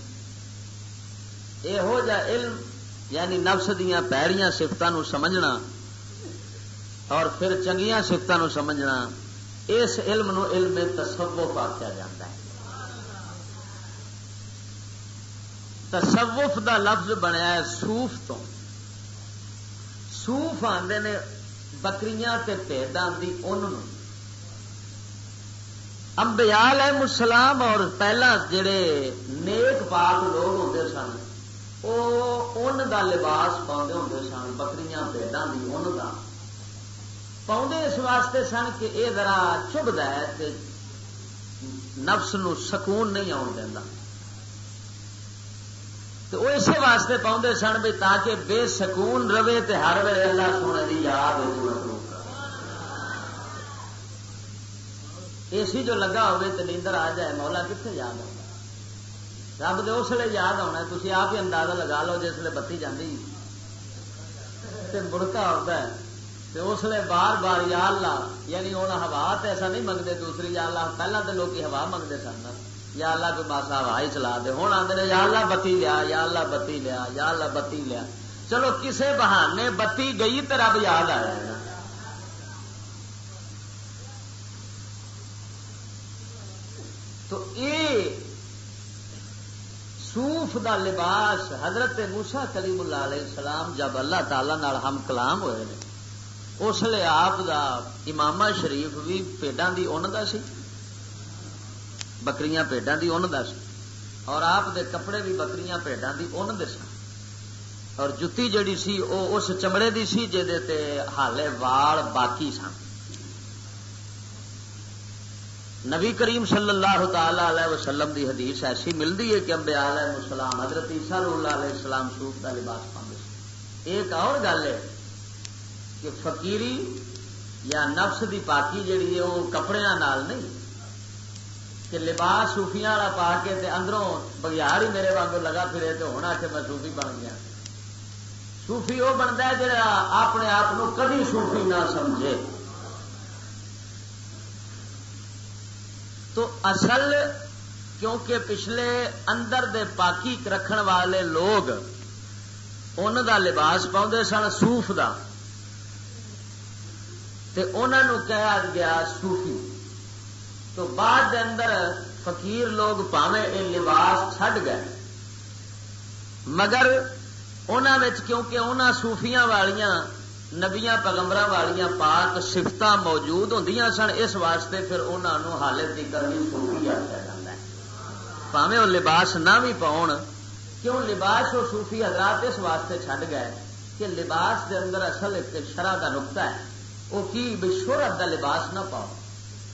یہو جا علم۔ یعنی نفس دیا پیڑیاں سفتوں سمجھنا اور پھر چنگیا سفتوں سمجھنا۔ اس علم نو علم تصوف آخیا جا تصوف دا لفظ بنیا ہے سوف تو۔ سوف آدھے نے بکریاں پیڈاں کی ان امبیال ہے مسلام اور پہلا جڑے نیک پاک لوگ ہوتے سن وہ ان کا لباس پاؤں ہوں سن بکری پیڈاں کی ان کا پاؤں اس واسطے سن کہ یہ ذرا چبھتا ہے کہ نفس نو سکون نہیں آن دینا تو وہ اسی واسطے پاؤں سن بھی تاکہ بے سکون رہے تو ہر ویل اللہ سونے کی یاد ہو اے سی جو لگا ہوئے تو نیندر آ جائے، مولا کتنے یاد آ رب دے اس لیے یاد آنا تھی آپ ہی اندازہ لگا لو جس لیے بتی جاتی بڑکا ہوتا ہے۔ تو اس لیے بار بار یا اللہ یعنی ہوں ہوا تو ایسا نہیں منگتے، دوسری یا اللہ پہلے تو لوگ ہوا منگتے سن یا اللہ کوئی ماسا ہوا ہی چلا دے۔ ہوں آتے یا اللہ بتی لیا، یا اللہ بتی لیا، یا اللہ بتی لیا۔ چلو کسے بہانے بتی گئی تو رب یاد آیا تو یہ سوف دا لباس حضرت موسا کلیم اللہ علیہ السلام جب اللہ تعالی نال ہم کلام ہوئے نے، اس لیے آپ دا امام شریف بھی پیڈاں دی اون دا سی، بکریاں پیڈاں دی اون دا سی، اور آپ دے کپڑے بھی بکریاں پیڈاں دی اون دے سن اور جتی جڑی سی، او اس چمڑے دی سی تے حالے وال باقی سن۔ نبی کریم صلی اللہ تعالی علیہ وسلم دی حدیث ایسی ملتی ہے کہ امبیا علیہ السلام حضرت عیسیٰ اللہ علیہ السلام سوف کا لباس پاؤں ایک اور گل ہے کہ فقیری یا نفس دی پاکی جڑی ہے وہ کپڑے نال نہیں۔ کہ لباس سوفیاں والا پا کے تے اندروں بگیار ہی میرے واگ لگا پھرے تو ہونا کہ میں سوفی بن گیا۔ سوفی وہ بنتا ہے جڑا اپنے آپ کدی سوفی نہ سمجھے۔ تو اصل کیونکہ پچھلے اندر دے پاکی رکھن والے لوگ ان دا لباس پاؤں سن سوف دا۔ تے انہوں کہا گیا صوفی تو بعد دے اندر فقیر لوگ پاوے یہ لباس چھڈ گئے۔ مگر انہوں کیونکہ انہوں سوفیاں والیاں نبیاں پیغمبر والیاں پاک سفت موجود ہوں سن، اس واسطے پھر انہوں حالے کی کرنی سوفی آخیا جا پاوے وہ لباس نہ بھی پاؤ کیوں؟ لباس وہ سوفی حضرات اس واسطے چھڈ گئے کہ لباس دے اندر اصل ایک شرح کا نقطہ ہے۔ وہ کی شہرت کا لباس نہ پاؤ۔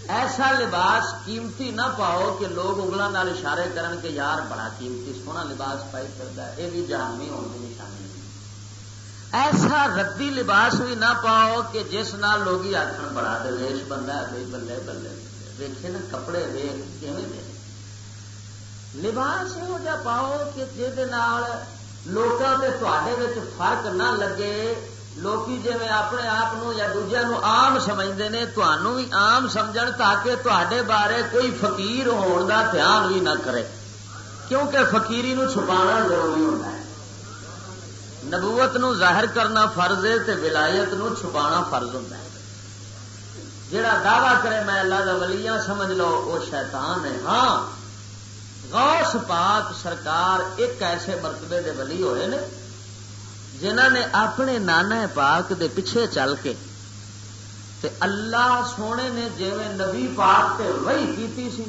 ایسا لباس قیمتی نہ پاؤ کہ لوگ اگلوں اشارے کرن کہ یار بڑا قیمتی سونا لباس پائی کرتا ہے، یہ بھی جہانی ہونے ایسا ردی لباس بھی نہ پاؤ کہ جس نال لوگ آخر بڑا دلیش بندہ ہے بلے بلے۔ دیکھے نا کپڑے ویخ دے؟ لباس یہو جہ پاؤ کہ لوگوں کے تے فرق نہ لگے۔ لوگ جی اپنے آپ یا دوجے آم سمجھتے ہیں تمہوں بھی آم سمجھ تاکہ تے بارے کوئی فقیر ہون دا دھیان بھی نہ کرے۔ کیونکہ فقیری نو چھپا ضروری ہوتا ہے۔ نبوت نو ظاہر کرنا فرض ہے تے ولایت نو چھپانا فرض ہوتا ہے۔ جڑا دعوی کرے میں اللہ کا ولییا سمجھ لو وہ شیطان ہے۔ ہاں غوث پاک سرکار ایک ایسے مرتبے دے ولی ہوئے نے جنہ نے اپنے نانا پاک دے پیچھے چل کے تے اللہ سونے نے جی نبی پاک تے وہی کیتی سی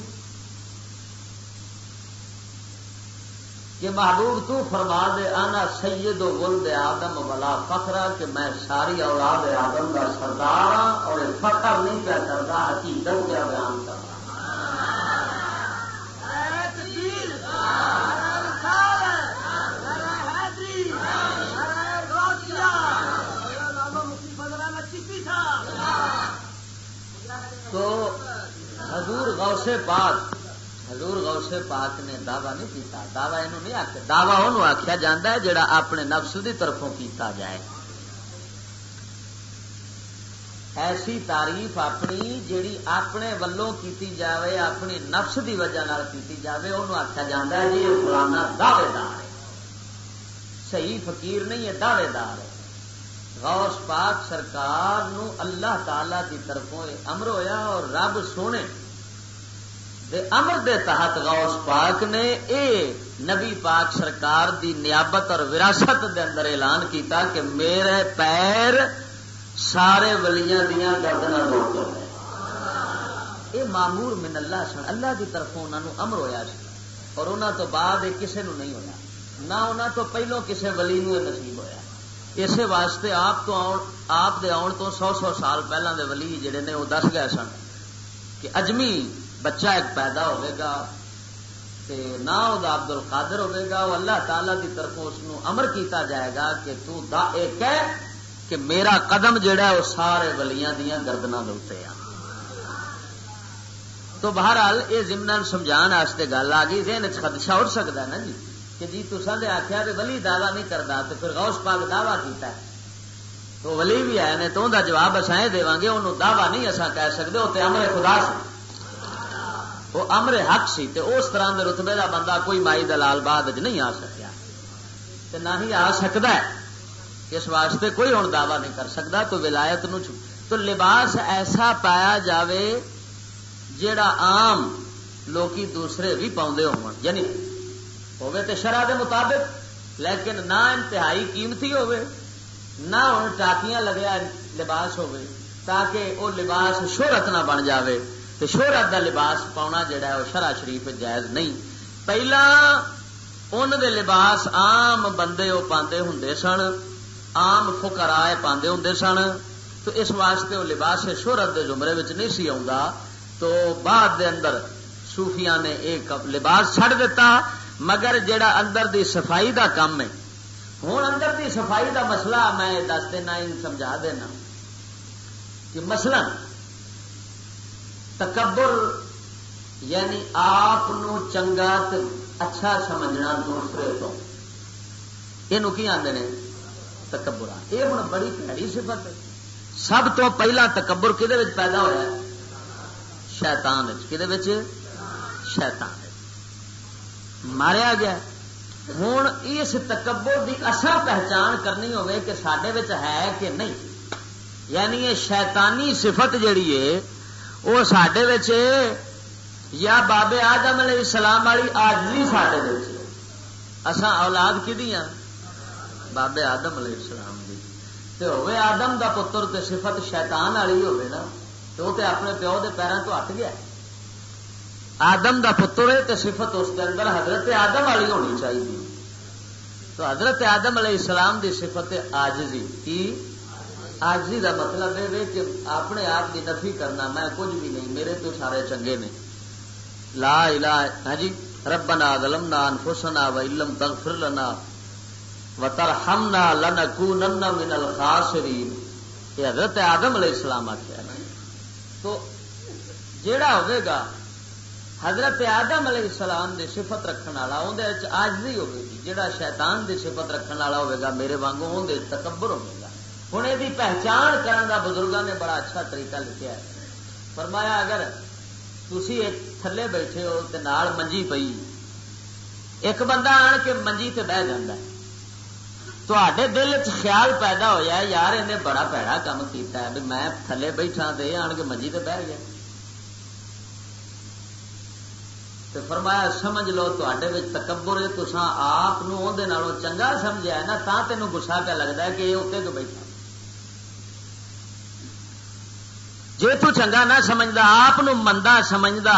کہ محبوب تو فرما دے آنا سید و ولد آدم والا فخرا، کہ میں ساری اولاد آدم کا سردار ہاں اور فخر نہیں کیا کرتا، حقیقت کیا بیان کر تو حضور غوث پاک حضور غوث پاک نے دعوی نہیں کیتا، دعوی یہ نہیں آخیا دعوی انہوں آخیا جا ہے جڑا اپنے نفس کی طرفوں کیتا جائے۔ ایسی تعریف اپنی جیڑی اپنے ولوں کیتی جاوے، اپنی نفس دی وجہ نال کیتی جاوے، انہوں آخیا جا ہے جی یہ فلانا دعوے دار ہے۔ صحیح فقیر نہیں ہے دعوے دار ہے۔ غوث پاک سرکار نو اللہ تعالی دی طرفوں امر ہویا اور رب سونے دے امر دے تحت غوث پاک نے اے نبی پاک سرکار دی نیابت اور وراثت دے اندر اعلان کیتا کہ میرے پیر سارے ولیاں دیا گردنا روک یہ مامور من اللہ سن، اللہ دی طرف انہوں نے امر ہویا سی اور انہوں تو بعد یہ کسے نو نہیں ہویا۔ نہ انہوں تو پہلو کسے ولی نو نصیب ہویا۔ اسی واسطے آپ تو آن، آپ دے آن تو سو سو سال پہلے دے ولی جڑے نے وہ دس گئے سن کہ اجمی بچہ ایک پیدا گا نہ وہ ابد ال قادر ہوگا وہ اللہ تعالی کی طرف اس امر کیتا جائے گا کہ تو دا ایک ہے کہ میرا قدم جڑا ہے وہ سارے ولیاں دیا گردنا دے تو بہرحال یہ زمن سمجھا گل آ گئی، ذہن خدشہ اٹھ سکتا ہے نا جی؟ کہ جی تصا دے آخیا کہ ولی دعوی نہیں کرتا تو پھر غوث پاک دعوی کیتا ہے۔ تو ولی بھی آئے نے، تو ان جواب اصا یہ دے گے انہوں دعوی نہیں اصا کہہ سکتے وہ امر خدا سے۔ وہ امر حق سی تے اس طرح دے رتبے دا بندہ کوئی مائی دلال بعد نہیں آ سکیا۔ تے نہ ہی آ سکتا ہے۔ اس واسطے کوئی ہوں دعوی نہیں کر سکتا تو ولایت نو تو لباس ایسا پایا جاوے جیڑا عام لوکی دوسرے بھی پاؤں ہو یعنی ہوے تے شرح دے مطابق، لیکن نہ انتہائی قیمتی ہوے نہ ہوں ٹاکیاں لگیا لباس ہوے تاکہ وہ لباس شہرت نہ بن جاوے۔ تو شہرت کا لباس پاؤنا جڑا ہے وہ شریف جائز نہیں۔ پہلا، ان دے لباس آم بندے وہ پاندے ہوں سن آم فکرائے پاندے ہوں سن۔ تو اس واسطے وہ لباس شہرت کے زمرے نہیں سی آ تو بعد دے اندر صوفیاں نے ایک لباس چھڑ دیتا مگر جڑا اندر دی صفائی دا کام ہے۔ ہوں اندر دی صفائی دا مسئلہ میں دس دینا سمجھا دینا کہ مثلا تکبر یعنی آپ چنگا اچھا سمجھنا دوسرے تو۔ یہ کی آدھے نے؟ تکبر۔ یہ ہوں بڑی پیڑی سفت ہے۔ سب تو پہلا تکبر کہ پیدا ہوا شیتان کہ شیتان ماریا گیا ہوں اس تکبر کی اصل پہچان کرنی ہوے کہ سڈے ہے کہ نہیں۔ یعنی یہ شیطانی صفت جیڑی ہے وہ سڈے یا بابے آدم علیہ السلام والی آجلی سڈے اسان اولاد کی بابے آدم علیہ السلام کی تو ہوئے آدم دا پتر تے صفت شیطان والی ہوئے نا تو وہ اپنے پیو دے پیروں تو ہٹ گیا آدم دا پتر ہے تو صفت اس کے اندر حضرت آدم والی ہونی چاہیے تو حضرت آدم علیہ السلام دی صفت آجزی کی آجزی دا مطلب ہے کہ اپنے آپ کی نفی کرنا، میں کچھ بھی نہیں، میرے تو سارے چنگے نے لا الہ ہاں جی ربنا ظلمنا انفسنا و علم تغفر لنا وترحمنا لنکونن من الخاسرین۔ یہ حضرت آدم علیہ السلام آخیا تو جیڑا ہوئے گا، حضرت آدم علیہ السلام دی صفت رکھنے والا اندر آجزی ہوگی جہاں شیطان دی صفت رکھنے والا ہوگا میرے وانگوں اندر تکبر ہوگا ہوں یہ پہچان کرنے کا بزرگوں نے بڑا اچھا طریقہ لکھا ہے۔ فرمایا اگر تھی تھلے بیٹھے ہو تو نال منجی پئی، ایک بندہ آن کے منجی تے بہ جا تے دل چ خیال پیدا ہوا یار انہیں بڑا پیڑا کام کیتا ہے میں تھلے بیٹھا دے آن کے منجی تے بہ گیا۔ تو فرمایا سمجھ لو تے تکبر ہے تو آپ چنگا سمجھا ہے نا تا تینوں گسا پہ لگتا ہے کہ یہ اتنے تو بیٹھا۔ جی تو چنگا نہ سمجھتا آپ مندا سمجھتا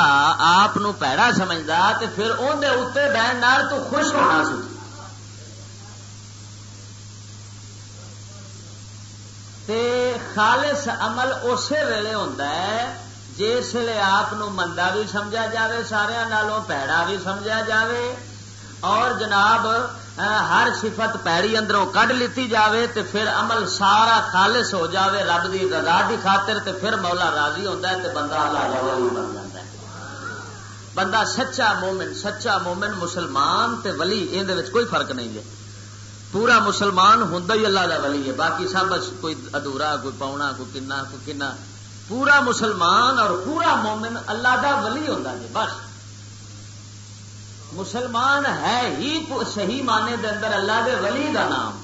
آپ پیڑا سمجھتا تو پھر اندر اتنے بہن تو خوش ہونا سی خالص عمل اسی ویلے ہوتا ہے، جس لیے آپ مندا بھی سمجھا جائے سارا پیڑا بھی سمجھا جائے اور جناب ہاں، ہر صفت پیڑی اندروں کڈ لیتی جاوے تے پھر عمل سارا خالص ہو جاوے، رب دی رضا دی خاطر تے پھر مولا راضی ہوتا ہے تے بندہ اللہ بن جاتا ہے۔ بندہ سچا مومن سچا مومن مسلمان تے ولی یہ کوئی فرق نہیں ہے۔ پورا مسلمان ہوں ہی اللہ کا ولی ہے، باقی سب کوئی ادھورا، کوئی پاؤنا، کوئی کنا کوئی کنا پورا مسلمان اور پورا مومن اللہ دا ولی ہوتا جی بس۔ مسلمان ہے ہی صحیح معنی دے اندر اللہ دے ولی دا نام۔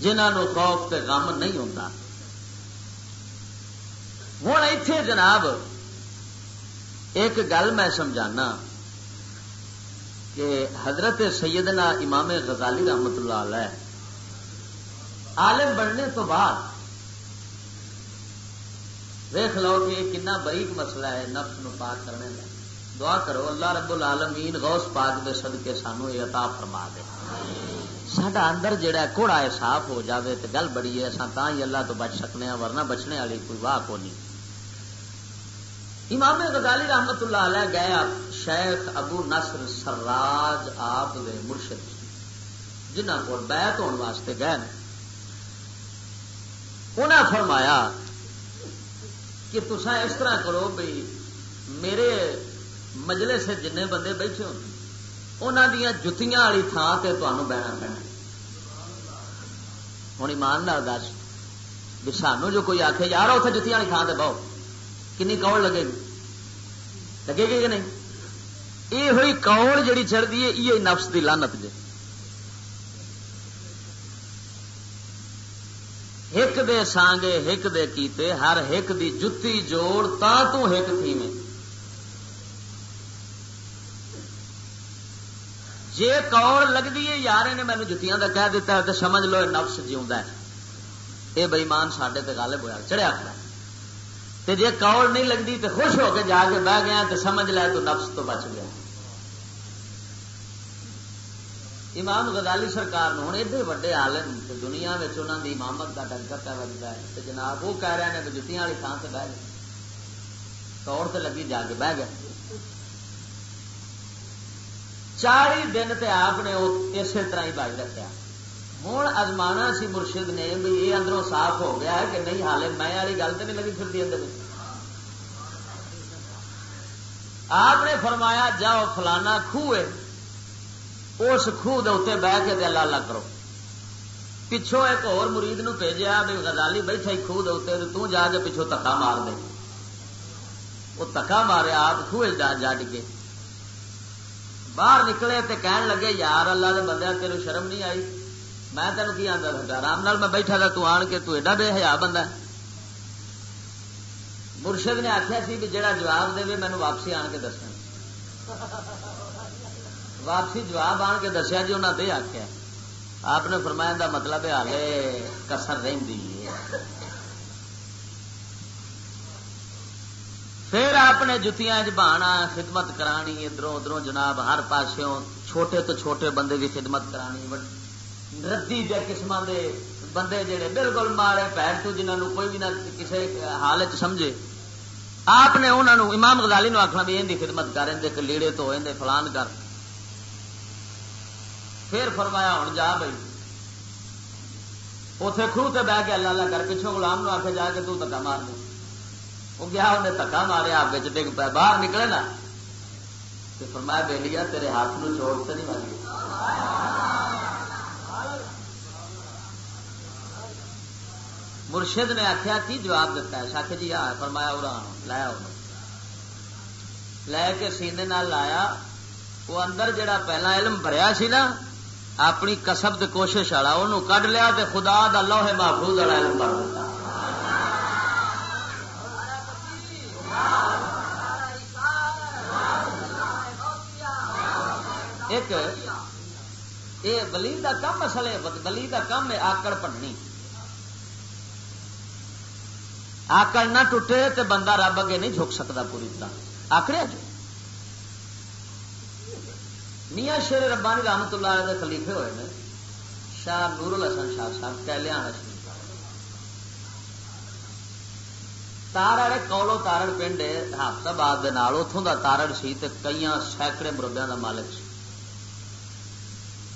جنہوں خوف تے غم نہیں ہوتا ہوں اتے جناب، ایک گل میں سمجھانا کہ حضرت سیدنا امام غزالی رحمت اللہ علیہ عالم بننے تو بعد ویخ لو کہ کنا بریک مسئلہ ہے، نفس نو پاک کرنے کا دعا کرو، اللہ رب العالمین غوث پاک دے صدقے سانو یہ عطا فرما دے۔ سڈا اندر جڑا کوڑا ہے صاف ہو جاوے تو گل بڑی ہے اصل تا ہی اللہ تو بچ سکنے ہیں ورنہ بچنے والی کوئی واہ کو نہیں امام غزالی رحمت اللہ علیہ گئے شیخ ابو نصر سراج آپ دے مرشد۔ جنہ کو بیت ہونے واسطے گئے انہیں فرمایا کہ تسا اس طرح کرو بھائی میرے مجلے سے جن بندے بیٹھے انہوں دیا جتیاں والی تھان سے تمہیں بہنا پینا ہوں ایمان نہ دس بھی سانو جو کوئی آخے یار اتنے جتیاں والی تھان سے بہو۔ کنی کوڑ لگے؟ گی لگے گی کہ نہیں؟ یہ ہوئی کوڑ جڑی چڑھتی ہے یہ نفس کی لانت جی ایک دے سانگے ایک دے کیتے، ہر ایک دی جتی جوڑ تا تو ایک تھی میں جے کوڑ لگتی ہے، یار نے مینو جتیاں دا کہہ دیتا ہے تو سمجھ لو نفس جیوا ہے۔ یہ بئیمان سڈے تے غالب ہوا چڑھیا کھڑا۔ تے جے کوڑ نہیں لگتی تو خوش ہو کے جا کے بہ گیا تو سمجھ لیا تو نفس تو بچ گیا۔ امام غزالی سرکار ہوں ایڈے وڈے عالم دنیا میں انہوں کی امامت کا ڈنکر پہ بجتا ہے۔ جناب، وہ کہہ رہے ہیں کہ جتیاں والی تھان سے بہ گئے۔ توڑ سے لگی جا کے بہ گئے۔ چالی دن تے آپ نے اسی طرح ہی بائی رکھا۔ ہوں ازمانا سی مرشد نے بھی یہ اندروں صاف ہو گیا ہے کہ نہیں، حالے میں والی گل تو نہیں لگی پھرتی اندر آپ نے فرمایا، جاؤ فلانا خوہ اس خوہ اتنے بہ کے اللہ اللہ کرو۔ پچھوں ایک اور مرید نو بھیجا بھی گزالی بیٹھا ہی خوہ اتنے تو جا کے پچھوں تکا مار دے۔ وہ تکا مارے آپ خوہ جا ڈگے۔ باہر نکلے تے کہن لگے، یار اللہ دے بندے تیرے شرم نہیں آئی? میں تینوں کی آتا تھا آرام نال میں بیٹھا تھا تو آن کے تو ایڈا بے حیا بندہ مرشد نے آخیا سی بھی جڑا جواب دے مینو واپسی آن کے دسنا۔ واپسی جواب آن کے دسیا جی انہیں دے آخیا آپ نے فرمایا، دا مطلب ہے ہالے کسر رہی پھر آپ نے جتیاں بہانا خدمت کرانی ادھر ادھر جناب ہر پاسوں چھوٹے تو چھوٹے بندے کی خدمت کرانی۔ ردی دے قسم دے بندے جڑے بالکل مارے پیر تو جنہوں کوئی بھی نہ کسی حال سمجھے۔ آپ نے انہوں نے امام غزالی نو آخنا بھی ان کی خدمت کر کہ لیڑے تو اندر فلان کر۔ پھر فرمایا ہوں جا بھائی۔ اتے خوہ سے بہ کے اللہ اللہ کر، پچھوں غلام نو آخے جا کے تو تکا مار دے۔ وہ گیا انہیں تکا مارے آپ ڈگ پہ باہر نکلے نا۔ تو فرمایا بے لیا تیرے ہاتھ نو چوٹ تو نہیں ماری۔ مرشد نے آخیا کی جواب دیتا ہے؟ سکھ جی آ، فرمایا ارا لایا لے کے سینے نال لایا۔ وہ اندر جڑا پہلا علم بھریا سی نا، اپنی کسب کوشش والا وہ کھ لیا تو خدا دا لوہے محفوظ والا علم بھر دیتا۔ ایک یہ بلی کا کم اصل بلی کا کم ہے آکڑ پڑنی آکڑ نہ ٹوٹے تو بندہ رب اگے نہیں جھک سکتا پوری طرح۔ آکڑیا جو میاں شیر ربانی رحمت اللہ علیہ خلیفے ہوئے نے، شاہ نور الحسن شاہ صاحب کہہ لیا تار والے کولو تارڑ پنڈ حافظ آباد اتوں کا تارڑ سی کئی سینکڑے مربیا کا مالک سی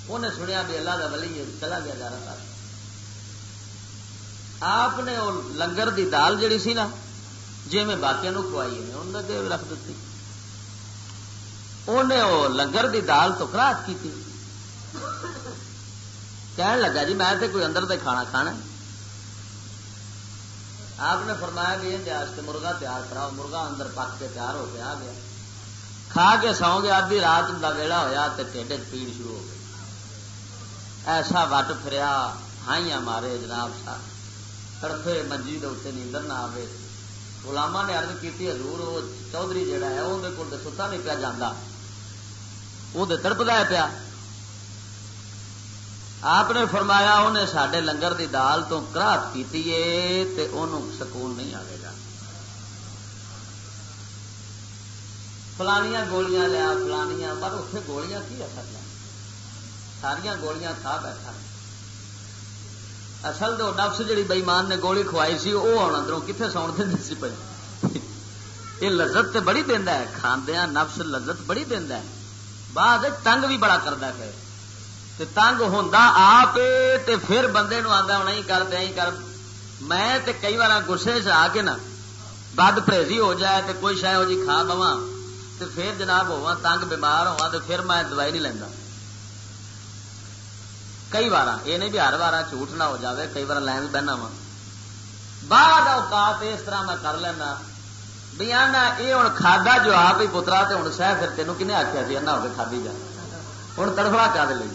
انہیں سنیا بھی اللہ کا ولی چلا گیا جا رہا آپ نے وہ لنگر دی دال جڑی سی نا جی میں باقی کھوائی نے انہیں دے رکھ دیتی انہیں وہ لنگر دی دال تو کراٹ کی کہنے لگا جی میں تے کوئی اندر تے کھانا کھانا آپ نے فرمایا بھی یہ مرغا تیار کراؤ، مرغا اندر پک کے تیار ہو کے آ گیا۔ کھا کے سو گیا ادی رات کا ویلا ہوا تو ٹھڈ پیڑ شروع ہو گئی ایسا وٹ فریا ہائیاں مارے جناب صاحب تڑفے منجی کے اتنے نیندر نہ آئے گلاما نے ارد کی حضور، وہ چودھری جہا ہے اندر کول ستا نہیں پیا جانا وہ تڑپتا ہے پیا۔ آپ نے فرمایا انہیں سڈے لنگر دی دال تو کراٹ کی سکون نہیں آئے گا۔ فلانیاں گولیاں لیا، فلانیاں، پر اتنے گولیاں کی اثر لیا؟ ساریا گولیاں کھا بیٹھا۔ اصل تو نفس جڑی بئیمان نے گولی کھوائی سی وہ آنا اندروں کتنے ساؤن دیں سی پی یہ لذت تے بڑی دینا ہے کھاندیا نفس لذت بڑی دینا ہے۔ بعد تنگ بھی بڑا کرتا ہے۔ تے تنگ ہوں آپ تے پھر بندے نو آتا نہیں کر دیں کر۔ میں تے کئی بار گسے سے آ کے نا بد پریزی ہو جائے تے کوئی شاید ہو جی کھا بوا تے پھر جناب ہوا تنگ بیمار ہوا تے پھر میں دوائی نہیں لینا کئی بار یہ نہیں بھی ہر بار جھوٹ نہ ہو جاوے، کئی بار لین بہنا وا۔ بعد اوقات اس طرح میں کر لینا بھی آنا، یہ ہوں کھادا جو آپ ہی پترا تو ہوں سہ، پھر تینوں کنے آخیا سی ہو کے کھادی جا۔ ہوں تڑفڑا کر لے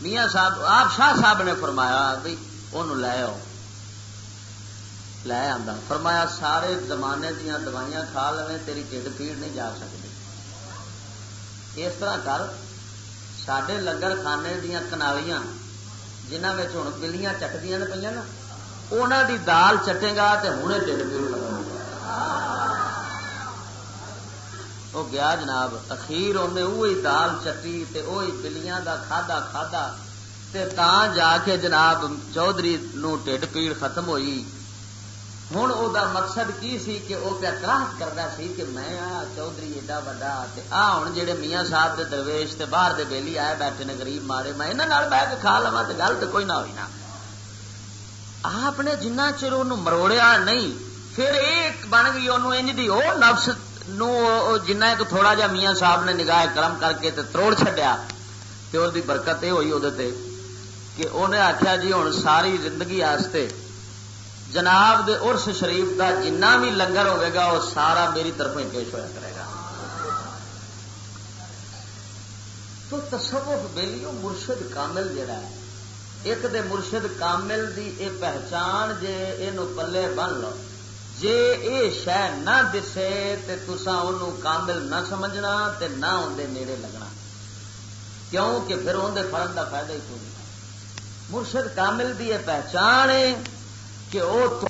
میاں صاحب، آپ شاہ صاحب نے فرمایا بھی وہ لے آؤ۔ لے آتا فرمایا سارے زمانے دیا دوائیاں کھا لے تیری ٹھڈ پیڑ نہیں جا سکتی اس طرح کر سڈے لنگر خانے دیا کنالیاں جنہوں میں ہوں بلیاں چٹدیا پہ نا انہوں دی دال چٹے گا تو ہوں ٹھڈ پیڑ لگا وہ گیا جناب، اخیر انہیں وہی دال چٹی تے وہی بلیاں دا کھادا کھادا تے تاں جا کے جناب چودھری نو ٹھڈ پیڑ ختم ہوئی۔ ہوں وہ مقصد کی سی کہ وہ پیا کراہت کرتا سی کہ میں آ چودھری ایڈا وا آ ہوں جہے میاں صاحب دے درویش تے باہر دے بیلی آئے بیٹھے نے غریب مارے، میں یہاں بہ کے کھا لوا تو گل تو کوئی نہ ہوئی نا۔ آپ نے جنہ چر مروڑیا نہیں، پھر ایک بن گئی انج دی وہ نفس نو جنہ ایک تھوڑا جا میاں صاحب نے نگاہ کرم کر کے تے تروڑ چڈیا تو وہ برکت یہ ہوئی وہ کہ انہیں آخیا جی ہوں ساری زندگی آستے جناب دے ارس شریف دا جنہ بھی لنگر ہوئے گا وہ سارا میری طرف ہی پیش ہوا کرے گا۔ تو تصوف بیلی مرشد کامل جڑا ہے۔ ایک دے مرشد کامل دی اے پہچان جے یہ پلے بن لو۔ جے اے شہ نہ دسے تے تسا انہوں کامل نہ سمجھنا تے نہ اندر نیڑے لگنا۔ کیوں کہ پھر اندر فرن کا فائدہ ہی کوئی مرشد کامل دی یہ پہچان ہے کہ وہ